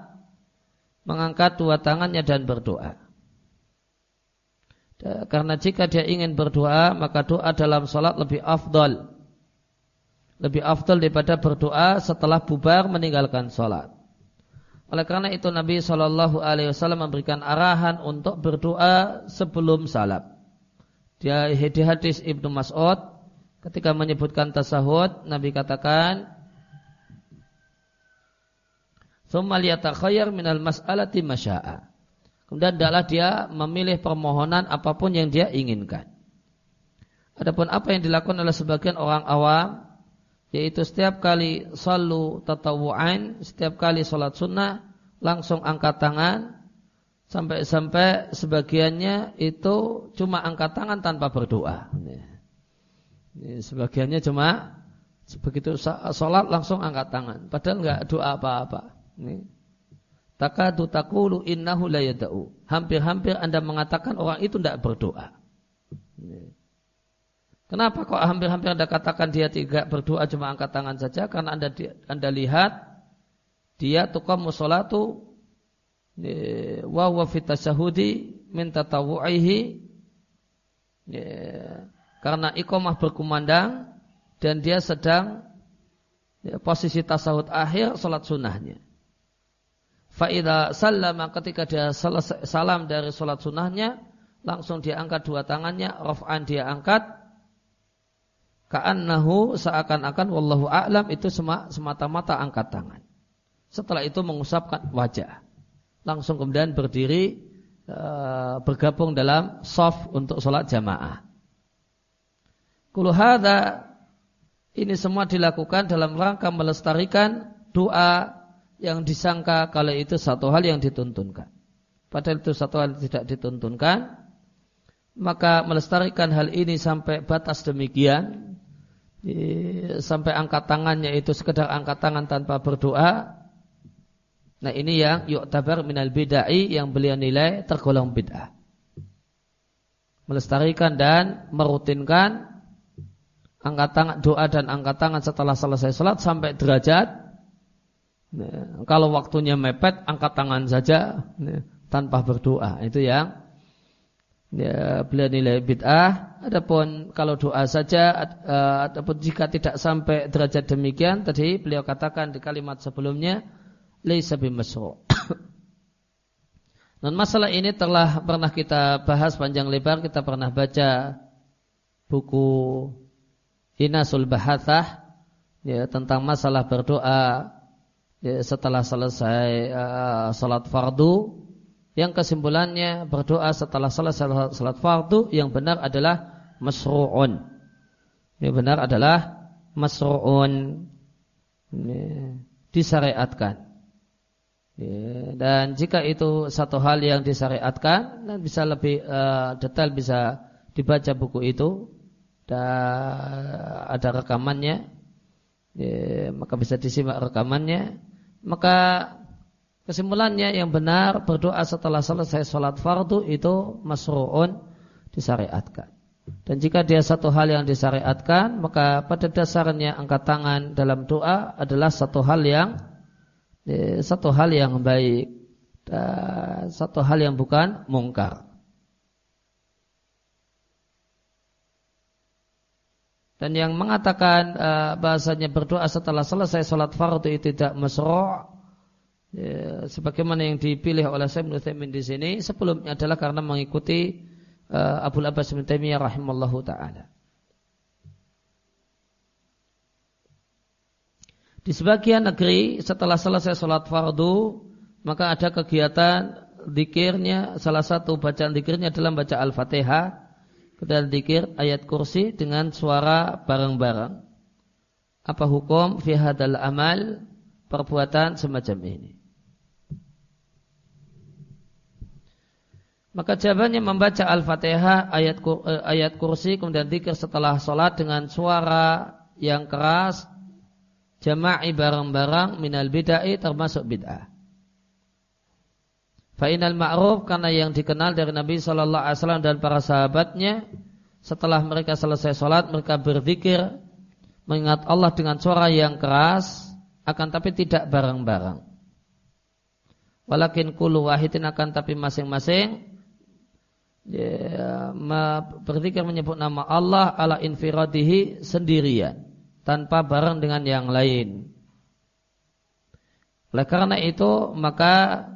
mengangkat dua tangannya dan berdoa. Karena jika dia ingin berdoa maka doa dalam sholat lebih afdol. Lebih afdol daripada berdoa setelah bubar meninggalkan sholat. Oleh karena itu Nabi Shallallahu Alaihi Wasallam memberikan arahan untuk berdoa sebelum salam. Dia di hadis Ibnu Mas'ud ketika menyebutkan tasahud Nabi katakan Thumma liyatakhayyar minal mas'alati masya'a. Kemudian adalah dia memilih permohonan apa pun yang dia inginkan. Adapun apa yang dilakukan oleh sebagian orang awam yaitu setiap kali salu tatawu'ain, setiap kali sholat sunnah langsung angkat tangan sampai-sampai sebagiannya itu cuma angkat tangan tanpa berdoa. Sebagiannya cuma begitu sholat langsung angkat tangan, padahal nggak doa apa-apa. Takadu takulu innahu la. Hampir-hampir Anda mengatakan orang itu tidak berdoa. Kenapa kok hampir-hampir Anda katakan dia tidak berdoa cuma angkat tangan saja? Karena Anda Anda lihat dia tukam musolatu wa huwa fi tasyahudi min tatawu'ihi karena iqamah berkumandang dan dia sedang ya, posisi tasawuf akhir salat sunnahnya. Faidah salama ketika dia salam dari sholat sunnahnya, langsung dia angkat dua tangannya, raf'an dia angkat, ka'annahu seakan-akan wallahu a'lam itu semata-mata angkat tangan. Setelah itu mengusapkan wajah. Langsung kemudian berdiri uh, bergabung dalam soft untuk sholat jamaah. Kulu ini semua dilakukan dalam rangka melestarikan doa yang disangka kalau itu satu hal yang dituntunkan. Padahal itu satu hal yang tidak dituntunkan. Maka melestarikan hal ini sampai batas demikian. Sampai angkat tangannya itu sekedar angkat tangan tanpa berdoa. Nah ini yang yuk tabar minal bid'ai yang beliau nilai tergolong bid'ah. Melestarikan dan merutinkan angkat tangan doa dan angkat tangan setelah selesai sholat sampai derajat Nah, kalau waktunya mepet, angkat tangan saja nah, tanpa berdoa. Itu yang ya, beliau nilai bid'ah. Adapun kalau doa saja, uh, adapun jika tidak sampai derajat demikian, tadi beliau katakan di kalimat sebelumnya, laisa bimasru'. Dan masalah ini telah pernah kita bahas panjang lebar, kita pernah baca buku Inasul Bahathah ya, tentang masalah berdoa ya, setelah selesai uh, salat fardu yang kesimpulannya berdoa setelah selesai salat fardu yang benar adalah masru'un. Yang benar adalah masru'un. Ya, disyariatkan. Ya, dan jika itu satu hal yang disyariatkan dan bisa lebih uh, detail bisa dibaca buku itu dan ada rekamannya ya, maka bisa disimak rekamannya maka kesimpulannya yang benar berdoa setelah selesai sholat fardu itu masru'un disyariatkan. Dan jika dia satu hal yang disyariatkan, maka pada dasarnya angkat tangan dalam doa adalah satu hal yang eh, satu hal yang baik, dan satu hal yang bukan mungkar. Dan yang mengatakan uh, bahasanya berdoa setelah selesai sholat fardu itu tidak masro' ya, sebagaimana yang dipilih oleh Syekh Ibnu di sini sebelumnya adalah karena mengikuti uh, Abu Abbas bin Taimiyah rahimallahu taala. Di sebagian negeri setelah selesai sholat fardu maka ada kegiatan dikirnya salah satu bacaan dikirnya adalah baca Al-Fatihah Kemudian dikir ayat kursi dengan suara bareng-bareng. Apa hukum fi hadal amal perbuatan semacam ini? Maka jawabannya membaca Al-Fatihah ayat eh, ayat kursi kemudian dikir setelah sholat dengan suara yang keras jama'i bareng-bareng minal bid'ah termasuk bid'ah. Fa'inal ma'ruf karena yang dikenal dari Nabi Shallallahu Alaihi Wasallam dan para sahabatnya setelah mereka selesai sholat mereka berzikir mengingat Allah dengan suara yang keras akan tapi tidak bareng-bareng. Walakin kulu wahidin akan tapi masing-masing ya, berzikir menyebut nama Allah ala infiradihi sendirian tanpa bareng dengan yang lain. Oleh karena itu maka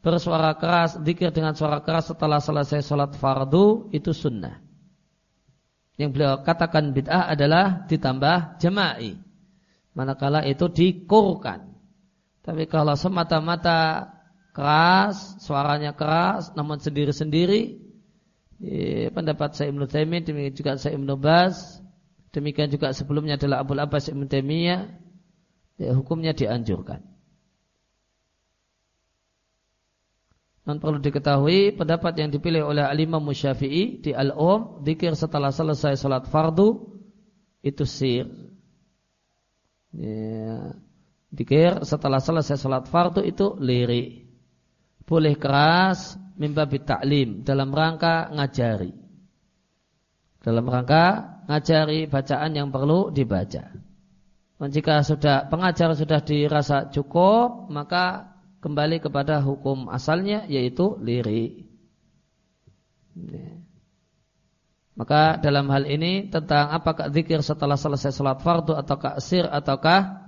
bersuara keras, zikir dengan suara keras setelah selesai sholat fardu itu sunnah. Yang beliau katakan bid'ah adalah ditambah jema'i. Manakala itu dikurkan. Tapi kalau semata-mata keras, suaranya keras, namun sendiri-sendiri, ya, pendapat saya Ibnu Taimin, demikian juga saya Ibnu Bas, demikian juga sebelumnya adalah Abu Abbas Ibnu Taimiyah, ya, hukumnya dianjurkan. Dan perlu diketahui pendapat yang dipilih oleh Alimah Musyafi'i di Al-Um, dikir setelah selesai sholat fardu, itu sir. Ya. Dikir setelah selesai sholat fardu itu lirik. Boleh keras, mimba ta'lim dalam rangka ngajari. Dalam rangka ngajari bacaan yang perlu dibaca. Dan jika sudah pengajar sudah dirasa cukup, maka kembali kepada hukum asalnya yaitu lirik. Maka dalam hal ini tentang apakah zikir setelah selesai sholat fardu ataukah asir ataukah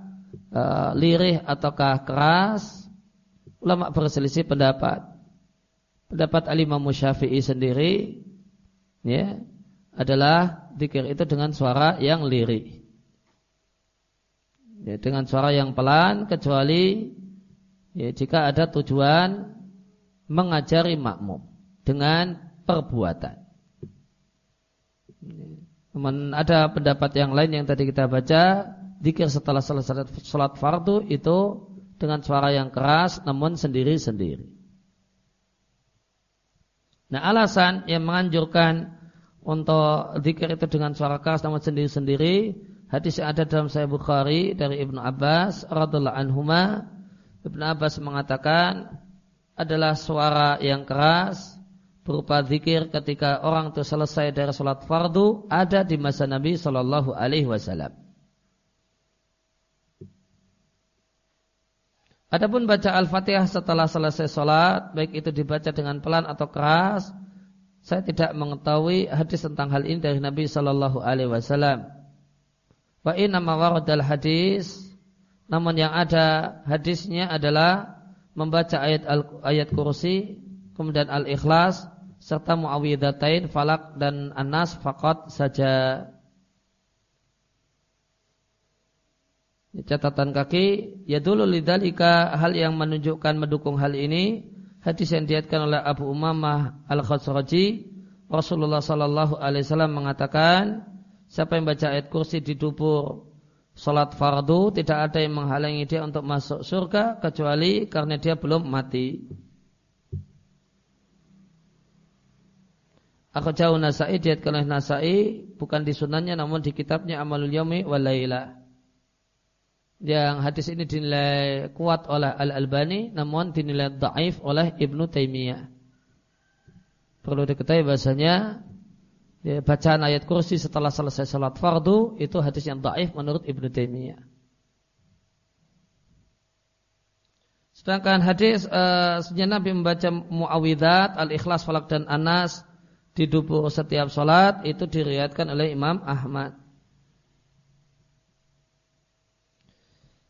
uh, lirih ataukah keras, ulama berselisih pendapat. Pendapat alimah Syafi'i sendiri ya adalah zikir itu dengan suara yang lirih. Ya, dengan suara yang pelan kecuali ya, jika ada tujuan mengajari makmum dengan perbuatan. Namun ada pendapat yang lain yang tadi kita baca, dikir setelah selesai sholat fardu itu dengan suara yang keras namun sendiri-sendiri. Nah alasan yang menganjurkan untuk zikir itu dengan suara keras namun sendiri-sendiri hadis yang ada dalam Sahih Bukhari dari Ibnu Abbas radhiallahu anhuma Ibn Abbas mengatakan adalah suara yang keras berupa zikir ketika orang itu selesai dari sholat fardu ada di masa Nabi Shallallahu Alaihi Wasallam. Adapun baca Al-Fatihah setelah selesai sholat, baik itu dibaca dengan pelan atau keras, saya tidak mengetahui hadis tentang hal ini dari Nabi Shallallahu Alaihi Wasallam. Wa inna mawaradal hadis namun yang ada hadisnya adalah membaca ayat ayat kursi, kemudian al-ikhlas, serta muawwidatain, falak dan anas fakot saja. Catatan kaki, ya dulu lidalika hal yang menunjukkan mendukung hal ini hadis yang diatkan oleh Abu Umamah al khazraji Rasulullah Sallallahu Alaihi Wasallam mengatakan siapa yang baca ayat kursi di dubur Salat fardu tidak ada yang menghalangi dia untuk masuk surga kecuali karena dia belum mati. Aku jauh Nasai diatkan oleh Nasai bukan di sunannya namun di kitabnya Amalul Yawmi Walaila. Yang hadis ini dinilai kuat oleh Al-Albani namun dinilai daif oleh Ibnu Taimiyah. Perlu diketahui bahasanya ya, bacaan ayat kursi setelah selesai salat fardu itu hadis yang daif menurut Ibnu Taimiyah. Sedangkan hadis uh, Nabi membaca muawidat, al-ikhlas, falak dan anas di dubur setiap salat itu diriatkan oleh Imam Ahmad.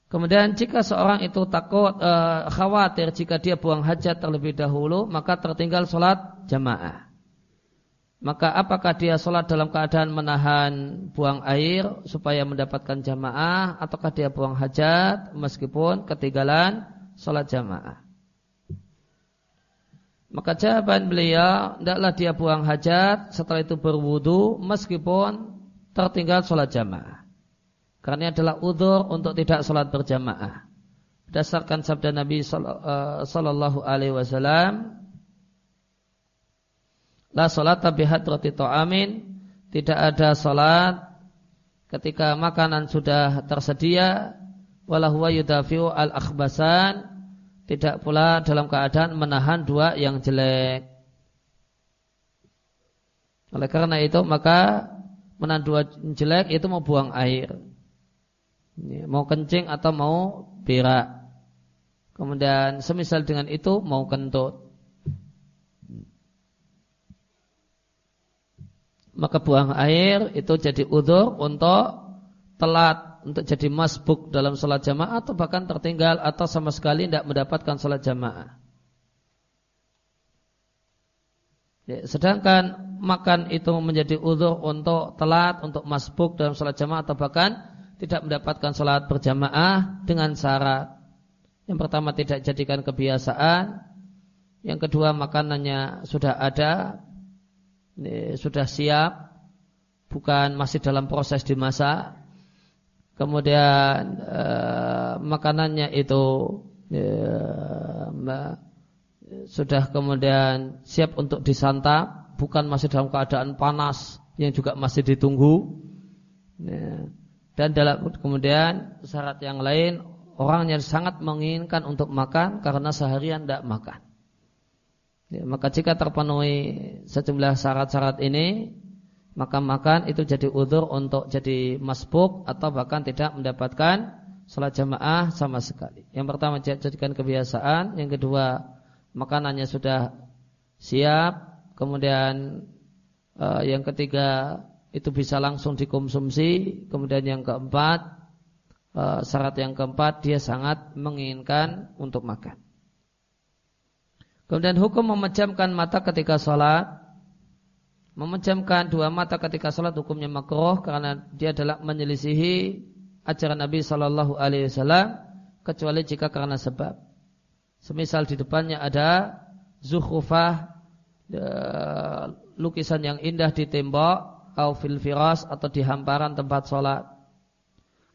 Kemudian jika seorang itu takut uh, khawatir jika dia buang hajat terlebih dahulu maka tertinggal sholat jamaah. Maka apakah dia sholat dalam keadaan menahan buang air supaya mendapatkan jamaah ataukah dia buang hajat meskipun ketinggalan sholat jamaah? Maka jawaban beliau tidaklah dia buang hajat setelah itu berwudu meskipun tertinggal sholat jamaah karena adalah udur untuk tidak sholat berjamaah. Berdasarkan sabda Nabi Sallallahu Alaihi Wasallam La salat bihat roti to'amin Tidak ada salat ketika makanan sudah tersedia Walahuwa yudafiu al-akhbasan. Tidak pula dalam keadaan menahan dua yang jelek. Oleh karena itu maka menahan dua jelek itu mau buang air Mau kencing atau mau berak Kemudian semisal dengan itu mau kentut maka buang air itu jadi udur untuk telat untuk jadi masbuk dalam sholat jamaah atau bahkan tertinggal atau sama sekali tidak mendapatkan sholat jamaah. Ya, sedangkan makan itu menjadi udur untuk telat, untuk masbuk dalam sholat jamaah atau bahkan tidak mendapatkan sholat berjamaah dengan syarat. Yang pertama tidak jadikan kebiasaan. Yang kedua makanannya sudah ada, sudah siap, bukan masih dalam proses dimasak. Kemudian eh, makanannya itu eh, sudah kemudian siap untuk disantap, bukan masih dalam keadaan panas yang juga masih ditunggu. Ya. Dan dalam kemudian syarat yang lain orang yang sangat menginginkan untuk makan karena seharian tidak makan. Ya, maka jika terpenuhi sejumlah syarat-syarat ini, maka makan itu jadi udur untuk jadi masbuk atau bahkan tidak mendapatkan salat jamaah sama sekali. Yang pertama jadikan kebiasaan, yang kedua makanannya sudah siap, kemudian uh, yang ketiga itu bisa langsung dikonsumsi. Kemudian yang keempat, uh, syarat yang keempat dia sangat menginginkan untuk makan. Kemudian hukum memejamkan mata ketika sholat. Memejamkan dua mata ketika sholat hukumnya makruh karena dia adalah menyelisihi ajaran Nabi Shallallahu Alaihi Wasallam kecuali jika karena sebab. Semisal di depannya ada zuhrufah uh, lukisan yang indah di tembok au fil firas atau di hamparan tempat sholat.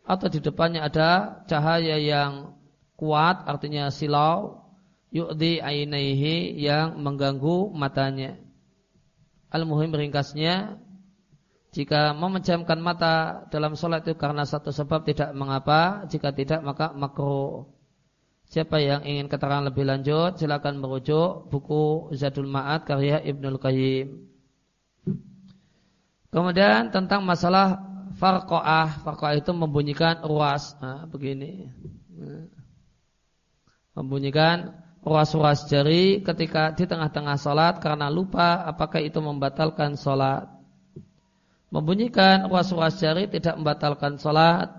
Atau di depannya ada cahaya yang kuat artinya silau yu'di ainaihi yang mengganggu matanya. Al-muhim ringkasnya jika memejamkan mata dalam sholat itu karena satu sebab tidak mengapa jika tidak maka makruh. Siapa yang ingin keterangan lebih lanjut silakan merujuk buku Zadul Ma'ad karya Ibnul Qayyim. Kemudian tentang masalah farqaah, farqaah itu membunyikan ruas, nah, begini. Membunyikan ruas-ruas jari ketika di tengah-tengah salat karena lupa apakah itu membatalkan salat. Membunyikan ruas-ruas jari tidak membatalkan salat,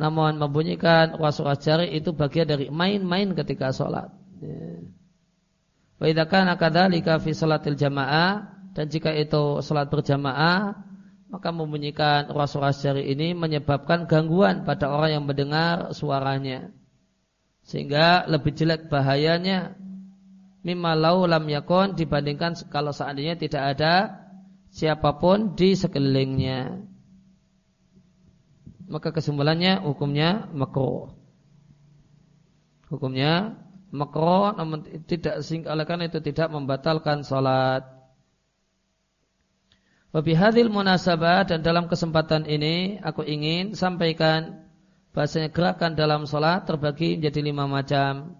namun membunyikan ruas-ruas jari itu bagian dari main-main ketika salat. Ya. Wa idza kana kadzalika fi salatil jamaah dan jika itu sholat berjamaah maka membunyikan ruas-ruas jari ini menyebabkan gangguan pada orang yang mendengar suaranya. Sehingga lebih jelek bahayanya. Mimma lau lam yakun dibandingkan kalau seandainya tidak ada siapa pun di sekelilingnya. Maka kesimpulannya hukumnya makruh. Hukumnya makruh namun tidak karena itu tidak membatalkan salat Wabihadil munasabah dan dalam kesempatan ini aku ingin sampaikan bahasanya gerakan dalam sholat terbagi menjadi lima macam.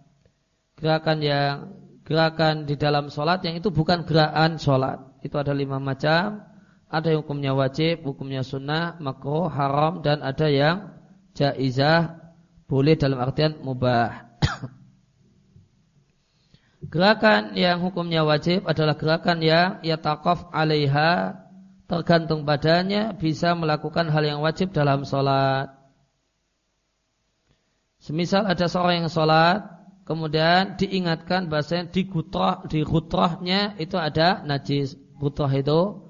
Gerakan yang gerakan di dalam sholat yang itu bukan gerakan sholat. Itu ada lima macam. Ada yang hukumnya wajib, hukumnya sunnah, makruh, haram dan ada yang jaizah, boleh dalam artian mubah. gerakan yang hukumnya wajib adalah gerakan yang yataqaf alaiha tergantung badannya bisa melakukan hal yang wajib dalam sholat. Semisal ada seorang yang sholat, kemudian diingatkan bahasanya di gutrah, di gutrahnya itu ada najis. Gutrah itu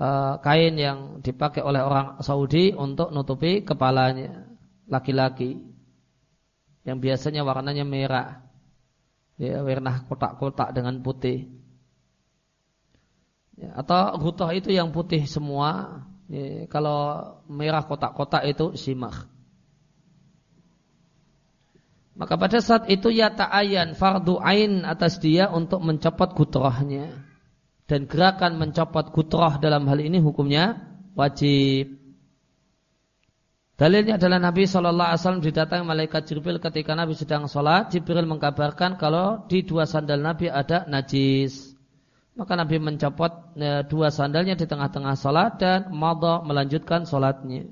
uh, kain yang dipakai oleh orang Saudi untuk nutupi kepalanya, laki-laki. Yang biasanya warnanya merah. Ya, warna kotak-kotak dengan putih. Ya, atau gutah itu yang putih semua. Ya, kalau merah kotak-kotak itu simak. Maka pada saat itu ya ta'ayan fardu ain atas dia untuk mencopot gutrahnya. Dan gerakan mencopot gutrah dalam hal ini hukumnya wajib. Dalilnya adalah Nabi Shallallahu Alaihi Wasallam didatangi malaikat Jibril ketika Nabi sedang sholat. Jibril mengkabarkan kalau di dua sandal Nabi ada najis. Maka Nabi mencopot e, dua sandalnya di tengah-tengah salat dan madha melanjutkan salatnya.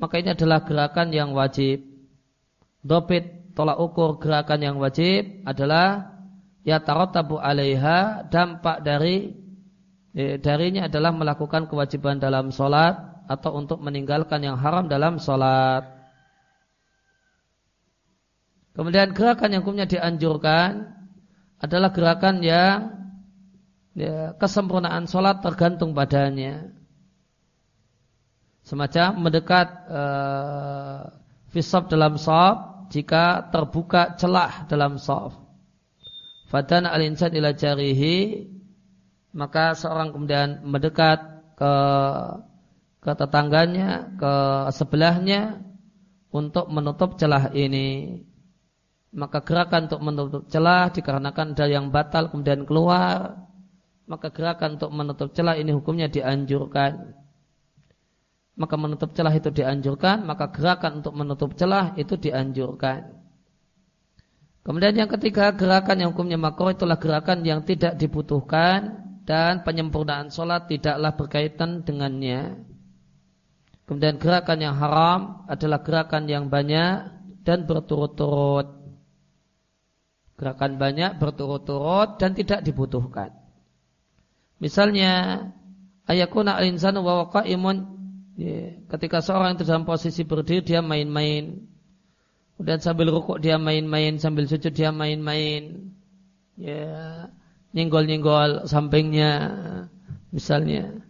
Maka ini adalah gerakan yang wajib. Dopit tolak ukur gerakan yang wajib adalah ya tarotabu alaiha dampak dari e, darinya adalah melakukan kewajiban dalam salat atau untuk meninggalkan yang haram dalam salat. Kemudian gerakan yang hukumnya dianjurkan adalah gerakan yang ya, kesempurnaan sholat tergantung badannya. Semacam mendekat uh, fisab dalam sob jika terbuka celah dalam soft. Fadana al-insan ila jarihi maka seorang kemudian mendekat ke ke tetangganya, ke sebelahnya untuk menutup celah ini. Maka gerakan untuk menutup celah dikarenakan ada yang batal kemudian keluar, maka gerakan untuk menutup celah ini hukumnya dianjurkan. Maka menutup celah itu dianjurkan, maka gerakan untuk menutup celah itu dianjurkan. Kemudian yang ketiga gerakan yang hukumnya makruh itulah gerakan yang tidak dibutuhkan dan penyempurnaan sholat tidaklah berkaitan dengannya. Kemudian gerakan yang haram adalah gerakan yang banyak dan berturut-turut. Gerakan banyak berturut-turut dan tidak dibutuhkan. Misalnya ayakuna al-insanu wa waqaimun ya, ketika seorang itu dalam posisi berdiri dia main-main dan sambil rukuk dia main-main, sambil sujud dia main-main. Ya, nyenggol-nyenggol sampingnya misalnya.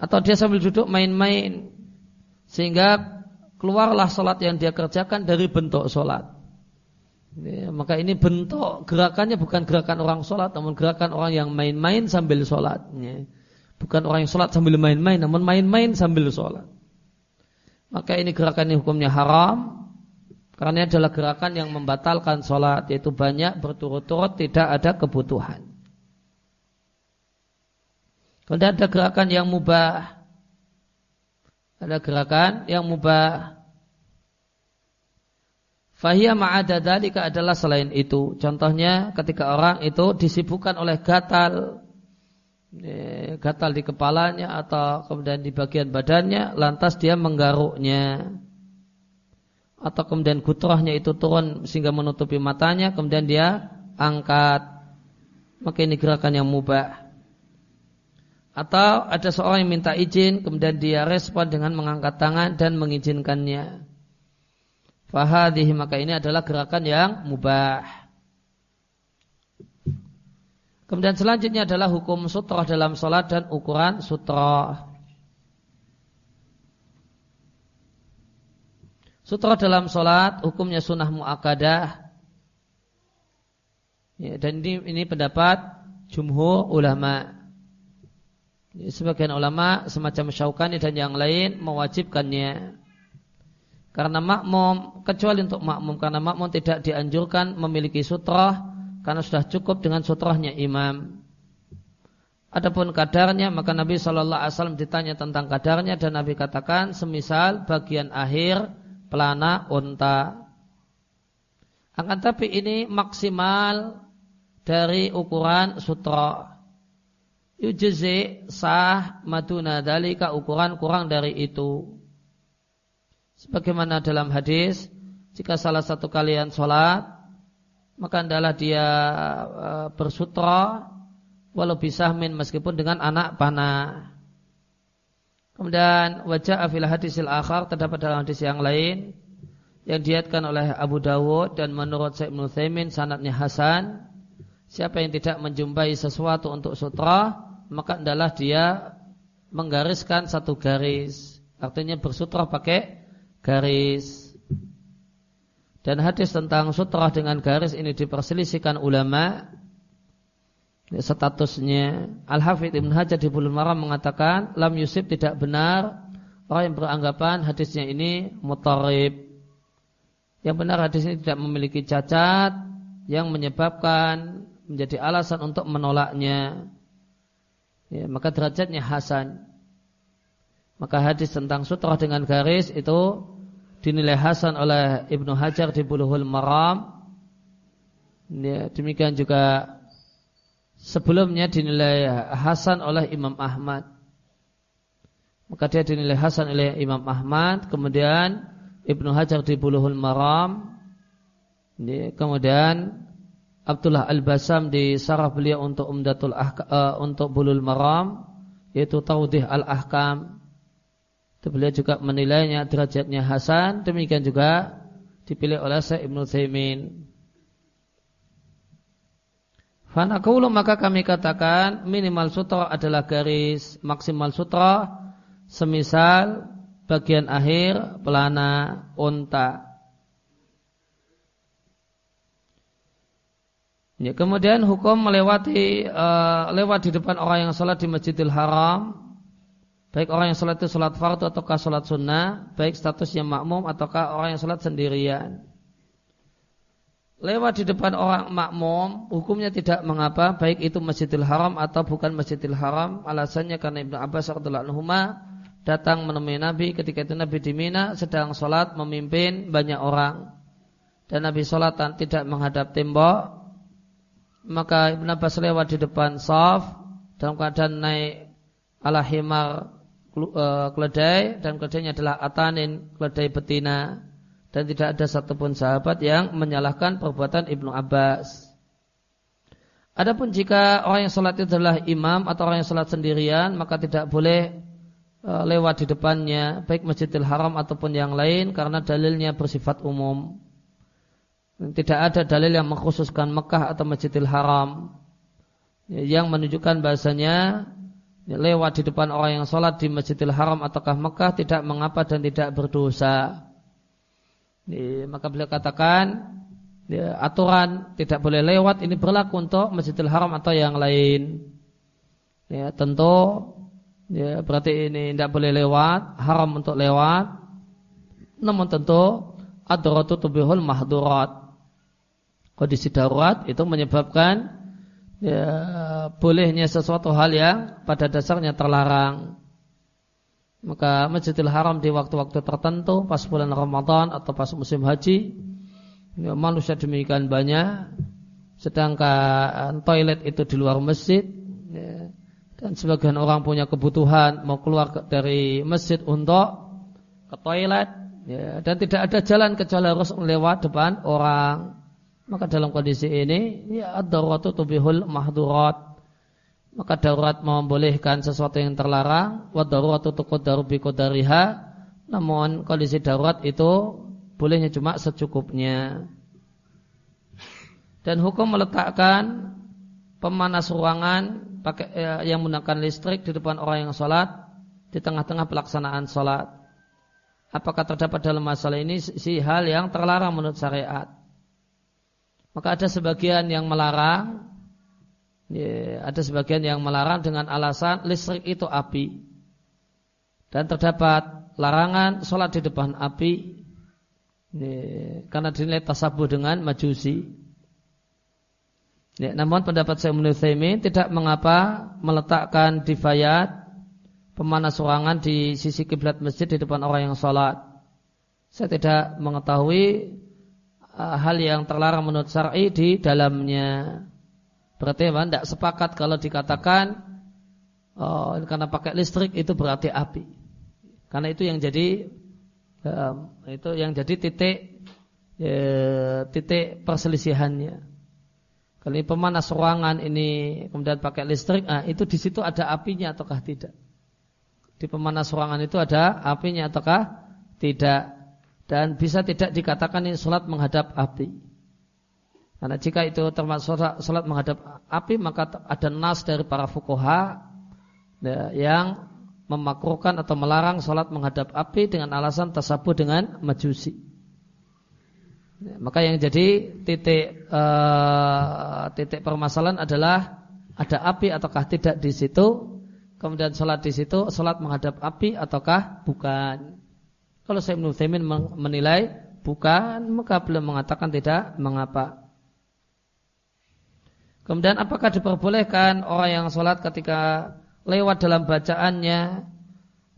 Atau dia sambil duduk main-main sehingga keluarlah sholat yang dia kerjakan dari bentuk sholat. Ya, maka ini bentuk gerakannya bukan gerakan orang sholat, namun gerakan orang yang main-main sambil sholat. Ya. Bukan orang yang sholat sambil main-main, namun main-main sambil sholat. Maka ini gerakan ini hukumnya haram, karena ini adalah gerakan yang membatalkan sholat Yaitu banyak berturut-turut tidak ada kebutuhan Kemudian ada gerakan yang mubah Ada gerakan yang mubah Fahiyah ma'ada dalika adalah selain itu. Contohnya ketika orang itu disibukkan oleh gatal. Gatal di kepalanya atau kemudian di bagian badannya Lantas dia menggaruknya. Atau kemudian gutrahnya itu turun sehingga menutupi matanya kemudian dia angkat. Maka ini gerakan yang mubah. Atau ada seorang yang minta izin kemudian dia respon dengan mengangkat tangan dan mengizinkannya fahadhi maka ini adalah gerakan yang mubah kemudian selanjutnya adalah hukum sutroh dalam sholat dan ukuran sutroh Sutra dalam sholat hukumnya sunnah mu'akadah. Ya, dan ini, ini pendapat jumhur ulama. Sebagian ulama semacam Syaukani dan yang lain mewajibkannya. Karena makmum, kecuali untuk makmum, karena makmum tidak dianjurkan memiliki sutra karena sudah cukup dengan sutrahnya imam. Adapun kadarnya maka Nabi Shallallahu Alaihi Wasallam ditanya tentang kadarnya dan Nabi katakan semisal bagian akhir pelana unta. Akan tapi ini maksimal dari ukuran sutra. Yujzi sah maduna dalika ukuran kurang dari itu. Sebagaimana dalam hadis, jika salah satu kalian sholat, maka adalah dia e, bersutra walau bisahmin meskipun dengan anak panah. Kemudian wajah afil hadisil akhar terdapat dalam hadis yang lain yang diatkan oleh Abu Dawud dan menurut Syekh Ibn sanatnya Hasan. Siapa yang tidak menjumpai sesuatu untuk sutra maka adalah dia menggariskan satu garis. Artinya bersutra pakai garis. Dan hadis tentang sutra dengan garis ini diperselisihkan ulama. Statusnya. Al-Hafidh Ibn Hajar di Bulu Maram mengatakan Lam Yusuf tidak benar. Orang yang beranggapan hadisnya ini mutarib. Yang benar hadis ini tidak memiliki cacat yang menyebabkan menjadi alasan untuk menolaknya. Ya, maka derajatnya hasan maka hadis tentang sutra dengan garis itu dinilai hasan oleh Ibnu Hajar di Buluhul Maram ya, demikian juga sebelumnya dinilai hasan oleh Imam Ahmad. Maka dia dinilai hasan oleh Imam Ahmad, kemudian Ibnu Hajar di Buluhul Maram, kemudian Abdullah Al-Basam di sarah beliau untuk Umdatul uh, untuk Bulul Maram yaitu Taudih Al-Ahkam. Itu beliau juga menilainya derajatnya Hasan, demikian juga dipilih oleh Syekh Ibnu Thaimin. Fanakulu maka kami katakan minimal sutra adalah garis, maksimal sutra semisal bagian akhir pelana unta. Ya, kemudian hukum melewati uh, lewat di depan orang yang sholat di Masjidil Haram baik orang yang sholat itu sholat fardu ataukah sholat sunnah, baik statusnya makmum ataukah orang yang sholat sendirian. Lewat di depan orang makmum, hukumnya tidak mengapa, baik itu Masjidil Haram atau bukan Masjidil Haram. Alasannya karena Ibnu Abbas radhiallahu datang menemui Nabi ketika itu Nabi di Mina sedang sholat memimpin banyak orang dan Nabi sholat tidak menghadap tembok maka Ibn Abbas lewat di depan saf dalam keadaan naik ala himar keledai dan keledainya adalah atanin keledai betina dan tidak ada satupun sahabat yang menyalahkan perbuatan Ibnu Abbas. Adapun jika orang yang sholat itu adalah imam atau orang yang sholat sendirian maka tidak boleh e, lewat di depannya baik Masjidil Haram ataupun yang lain karena dalilnya bersifat umum. Tidak ada dalil yang mengkhususkan Mekah atau Masjidil Haram yang menunjukkan bahasanya lewat di depan orang yang sholat di Masjidil Haram ataukah Mekah tidak mengapa dan tidak berdosa. Maka beliau katakan aturan tidak boleh lewat ini berlaku untuk Masjidil Haram atau yang lain. Ya, tentu ya, berarti ini tidak boleh lewat, haram untuk lewat. Namun tentu adratu tubihul mahdurat kondisi darurat itu menyebabkan ya, bolehnya sesuatu hal yang pada dasarnya terlarang. Maka Masjidil Haram di waktu-waktu tertentu pas bulan Ramadan atau pas musim haji ya, manusia demikian banyak sedangkan toilet itu di luar masjid ya, dan sebagian orang punya kebutuhan mau keluar dari masjid untuk ke toilet ya, dan tidak ada jalan kecuali harus lewat depan orang maka dalam kondisi ini ya ad-daruratu tubihul mahdurat. Maka darurat membolehkan sesuatu yang terlarang, wa daruratu tuqaddaru bi qadariha. Namun kondisi darurat itu bolehnya cuma secukupnya. Dan hukum meletakkan pemanas ruangan pakai ya, yang menggunakan listrik di depan orang yang sholat di tengah-tengah pelaksanaan sholat. Apakah terdapat dalam masalah ini si hal yang terlarang menurut syariat? Maka ada sebagian yang melarang. Ya, Ada sebagian yang melarang dengan alasan listrik itu api. Dan terdapat larangan sholat di depan api. Ya, Karena dinilai tasabuh dengan majusi. Ya, Namun pendapat saya menurut tidak mengapa meletakkan difayat Pemanas ruangan di sisi kiblat masjid di depan orang yang sholat. Saya tidak mengetahui hal yang terlarang menurut syar'i di dalamnya. Berarti apa? Tidak sepakat kalau dikatakan oh, karena pakai listrik itu berarti api. Karena itu yang jadi itu yang jadi titik e, titik perselisihannya. Kalau ini pemanas ruangan ini kemudian pakai listrik, ah, itu di situ ada apinya ataukah tidak? Di pemanas ruangan itu ada apinya ataukah tidak? Dan bisa tidak dikatakan ini sholat menghadap api. Karena jika itu termasuk sholat menghadap api maka ada nas dari para fukoha ya, yang memakruhkan atau melarang sholat menghadap api dengan alasan tasabuh dengan majusi. Ya, maka yang jadi titik uh, titik permasalahan adalah ada api ataukah tidak di situ. Kemudian sholat di situ, sholat menghadap api ataukah bukan. Kalau saya Ibnu menilai bukan, maka belum mengatakan tidak mengapa. Kemudian apakah diperbolehkan orang yang sholat ketika lewat dalam bacaannya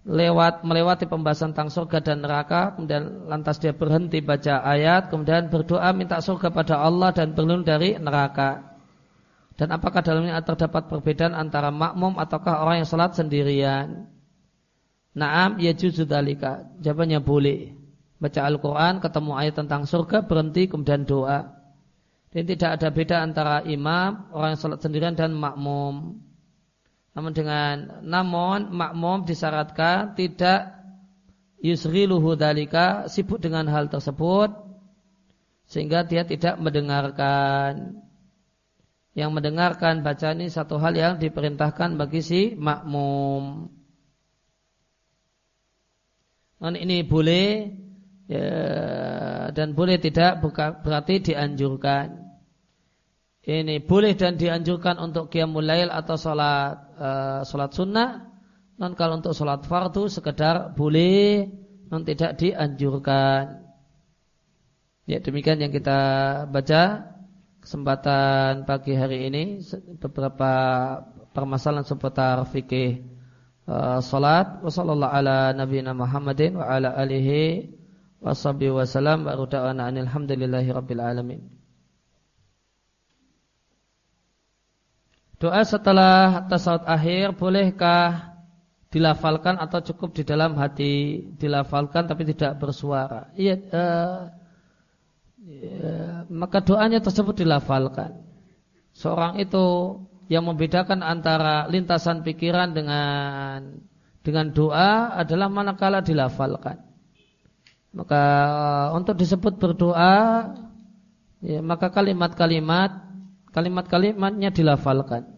lewat melewati pembahasan tentang surga dan neraka kemudian lantas dia berhenti baca ayat kemudian berdoa minta surga pada Allah dan berlindung dari neraka? Dan apakah dalamnya terdapat perbedaan antara makmum ataukah orang yang sholat sendirian Naam ya dalika. Jawabannya boleh. Baca Al-Quran, ketemu ayat tentang surga, berhenti, kemudian doa. Dan tidak ada beda antara imam, orang yang sholat sendirian dan makmum. Namun dengan namun makmum disyaratkan tidak yusriluhu dalika sibuk dengan hal tersebut sehingga dia tidak mendengarkan. Yang mendengarkan bacaan ini satu hal yang diperintahkan bagi si makmum. Dan ini boleh ya, dan boleh tidak berarti dianjurkan. ini boleh dan dianjurkan untuk qiyamul lail atau salat uh, salat sunnah. Non kalau untuk salat fardu sekedar boleh, non tidak dianjurkan. Ya demikian yang kita baca kesempatan pagi hari ini beberapa permasalahan seputar fikih uh, salat. Wassallallahu ala nabiyina Muhammadin wa ala alihi washabihi wasallam wa ruda'ana alhamdulillahi rabbil alamin. Doa setelah tasawuf akhir bolehkah dilafalkan atau cukup di dalam hati dilafalkan tapi tidak bersuara? Iya, uh, maka doanya tersebut dilafalkan. Seorang itu yang membedakan antara lintasan pikiran dengan dengan doa adalah manakala dilafalkan. Maka untuk disebut berdoa, ya, maka kalimat-kalimat kalimat-kalimatnya dilafalkan.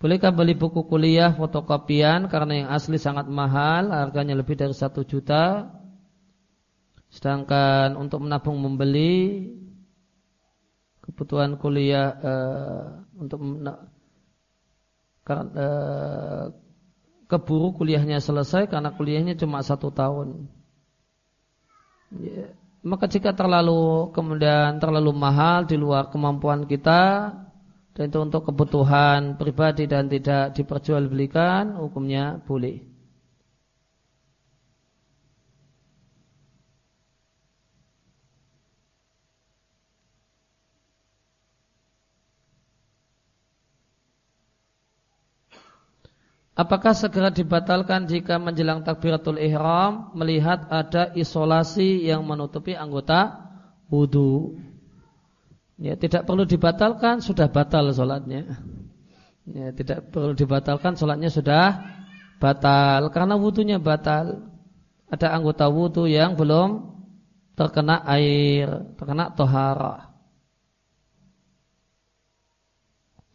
Bolehkah beli buku kuliah fotokopian karena yang asli sangat mahal, harganya lebih dari satu juta. Sedangkan untuk menabung membeli kebutuhan kuliah uh, untuk karena uh, keburu kuliahnya selesai karena kuliahnya cuma satu tahun. Ya. Maka jika terlalu kemudian terlalu mahal di luar kemampuan kita dan itu untuk kebutuhan pribadi dan tidak diperjualbelikan, hukumnya boleh. Apakah segera dibatalkan jika menjelang takbiratul ihram melihat ada isolasi yang menutupi anggota wudhu? Ya, tidak perlu dibatalkan, sudah batal sholatnya. Ya, tidak perlu dibatalkan, sholatnya sudah batal karena wudhunya batal. Ada anggota wudhu yang belum terkena air, terkena tohara.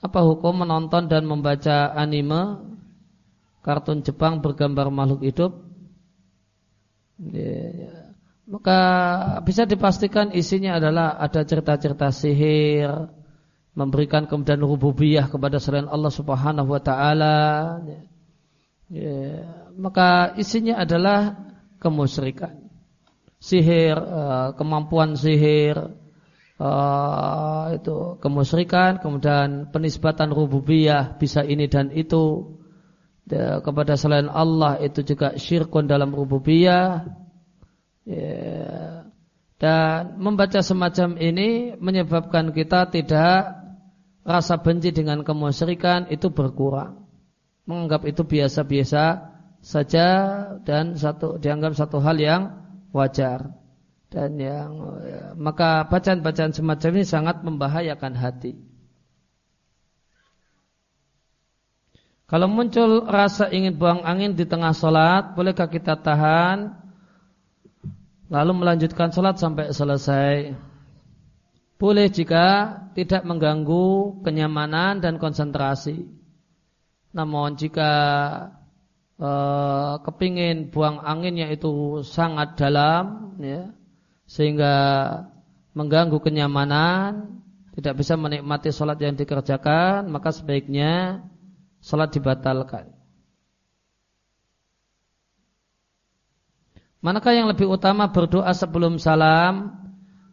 Apa hukum menonton dan membaca anime kartun Jepang bergambar makhluk hidup ya, ya. maka bisa dipastikan isinya adalah ada cerita-cerita sihir memberikan kemudian rububiyah kepada selain Allah Subhanahu wa taala ya. ya. maka isinya adalah kemusyrikan sihir eh, kemampuan sihir uh, itu kemusyrikan kemudian penisbatan rububiyah bisa ini dan itu kepada selain Allah itu juga syirkun dalam rububiyah ya. dan membaca semacam ini menyebabkan kita tidak rasa benci dengan kemusyrikan itu berkurang menganggap itu biasa-biasa saja dan satu dianggap satu hal yang wajar dan yang ya, maka bacaan-bacaan semacam ini sangat membahayakan hati. Kalau muncul rasa ingin buang angin di tengah sholat, bolehkah kita tahan lalu melanjutkan sholat sampai selesai? Boleh jika tidak mengganggu kenyamanan dan konsentrasi. Namun jika e, kepingin buang anginnya itu sangat dalam, ya, sehingga mengganggu kenyamanan, tidak bisa menikmati sholat yang dikerjakan, maka sebaiknya salat dibatalkan. Manakah yang lebih utama berdoa sebelum salam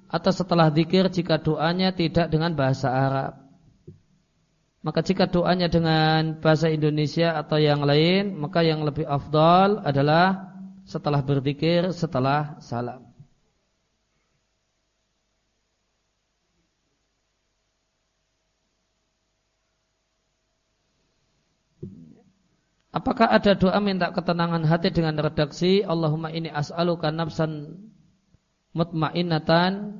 atau setelah zikir jika doanya tidak dengan bahasa Arab? Maka jika doanya dengan bahasa Indonesia atau yang lain, maka yang lebih afdal adalah setelah berzikir, setelah salam. Apakah ada doa minta ketenangan hati dengan redaksi Allahumma ini as'aluka nafsan mutmainnatan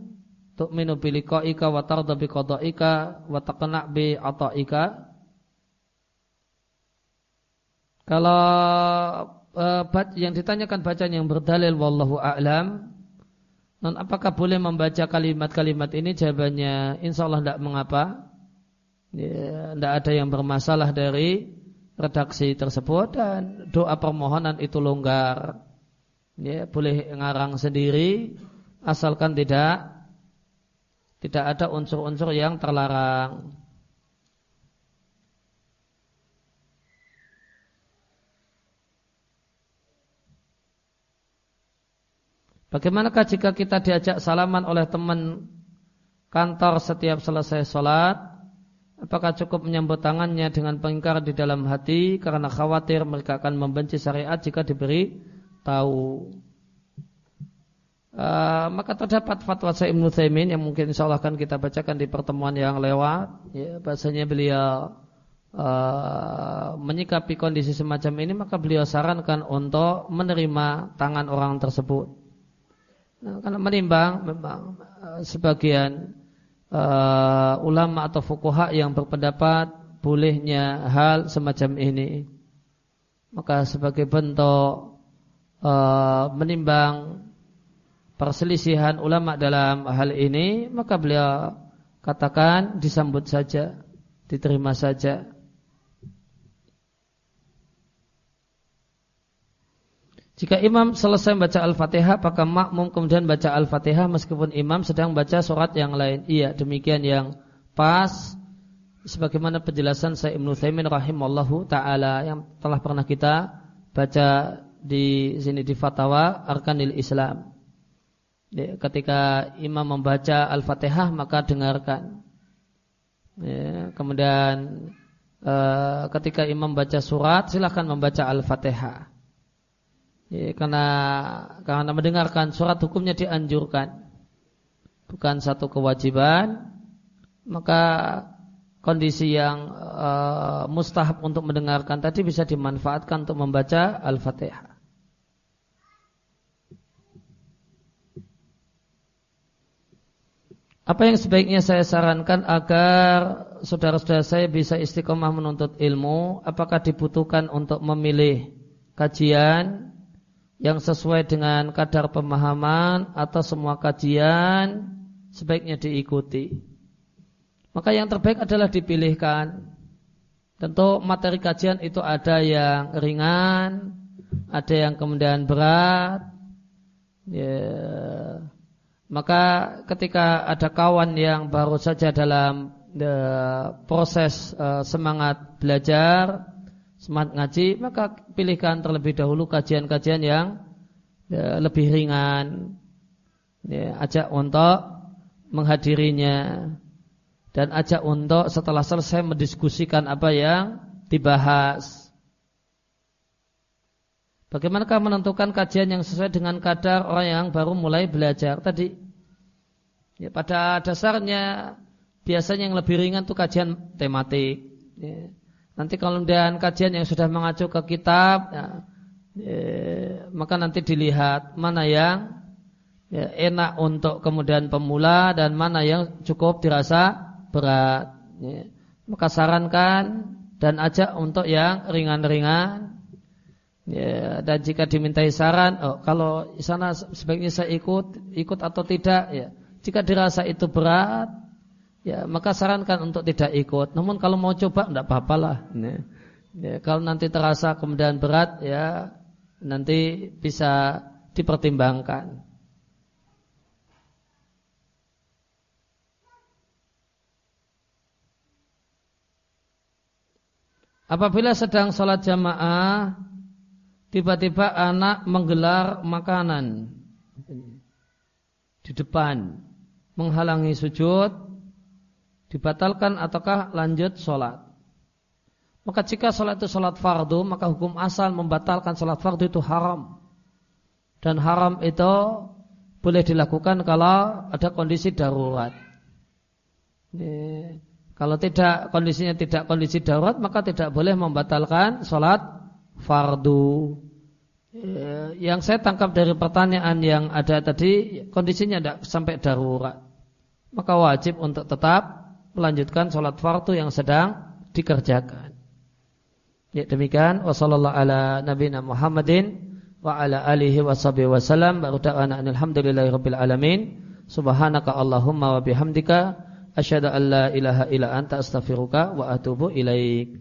tu'minu bi liqa'ika wa tarda bi qada'ika wa taqna' bi ata'ika? Kalau uh, yang ditanyakan bacaan yang berdalil wallahu a'lam. Non apakah boleh membaca kalimat-kalimat ini? Jawabannya insyaallah tidak mengapa. Ya, tidak ada yang bermasalah dari redaksi tersebut dan doa permohonan itu longgar. Ya, boleh ngarang sendiri asalkan tidak tidak ada unsur-unsur yang terlarang. Bagaimanakah jika kita diajak salaman oleh teman kantor setiap selesai sholat? Apakah cukup menyambut tangannya dengan pengingkar di dalam hati karena khawatir mereka akan membenci syariat jika diberi tahu? Uh, maka terdapat fatwa Syekh Ibnu yang mungkin insya Allah akan kita bacakan di pertemuan yang lewat. Ya, bahasanya beliau uh, menyikapi kondisi semacam ini maka beliau sarankan untuk menerima tangan orang tersebut. Nah, karena menimbang memang uh, sebagian uh, ulama atau fukuha yang berpendapat bolehnya hal semacam ini. Maka sebagai bentuk uh, menimbang perselisihan ulama dalam hal ini, maka beliau katakan disambut saja, diterima saja. Jika imam selesai baca Al-Fatihah, apakah makmum kemudian baca Al-Fatihah meskipun imam sedang baca surat yang lain? Iya, demikian yang pas sebagaimana penjelasan saya Ibnu Thaimin rahimallahu taala yang telah pernah kita baca di sini di fatwa Arkanil Islam. Ya, ketika imam membaca Al-Fatihah maka dengarkan. Ya, kemudian uh, ketika imam baca surat silahkan membaca Al-Fatihah. Ya, karena karena mendengarkan surat hukumnya dianjurkan, bukan satu kewajiban. Maka kondisi yang uh, mustahab untuk mendengarkan tadi bisa dimanfaatkan untuk membaca Al-Fatihah. Apa yang sebaiknya saya sarankan agar saudara-saudara saya bisa istiqomah menuntut ilmu? Apakah dibutuhkan untuk memilih kajian yang sesuai dengan kadar pemahaman atau semua kajian sebaiknya diikuti. Maka yang terbaik adalah dipilihkan. Tentu materi kajian itu ada yang ringan, ada yang kemudian berat. Ya. Maka ketika ada kawan yang baru saja dalam uh, proses uh, semangat belajar, semangat ngaji, maka pilihkan terlebih dahulu kajian-kajian yang ya, lebih ringan. Ya, ajak untuk menghadirinya dan ajak untuk setelah selesai mendiskusikan apa yang dibahas. Bagaimanakah menentukan kajian yang sesuai dengan kadar orang yang baru mulai belajar tadi? Ya, pada dasarnya biasanya yang lebih ringan itu kajian tematik. Ya. Nanti kalau kemudian kajian yang sudah mengacu ke kitab, ya, ya, maka nanti dilihat mana yang ya, enak untuk kemudian pemula dan mana yang cukup dirasa berat. Ya. Maka sarankan dan ajak untuk yang ringan-ringan. Ya, dan jika dimintai saran, oh, kalau sana sebaiknya saya ikut, ikut atau tidak, ya. Jika dirasa itu berat, ya maka sarankan untuk tidak ikut. Namun kalau mau coba tidak apa-apa lah. Ya. Ya, kalau nanti terasa kemudian berat ya nanti bisa dipertimbangkan. Apabila sedang sholat jamaah, tiba-tiba anak menggelar makanan di depan, menghalangi sujud, dibatalkan ataukah lanjut sholat. Maka jika sholat itu sholat fardu, maka hukum asal membatalkan sholat fardu itu haram. Dan haram itu boleh dilakukan kalau ada kondisi darurat. Ini, kalau tidak kondisinya tidak kondisi darurat, maka tidak boleh membatalkan sholat fardu. Yang saya tangkap dari pertanyaan yang ada tadi, kondisinya tidak sampai darurat. Maka wajib untuk tetap melanjutkan sholat fardu yang sedang dikerjakan. Ya demikian. Wasallallahu ala nabiyina Muhammadin wa ala alihi washabihi wasallam alhamdulillahi rabbil alamin. Subhanaka allahumma wa bihamdika. Asyhadu an la ilaha illa anta astaghfiruka wa atubu ilaik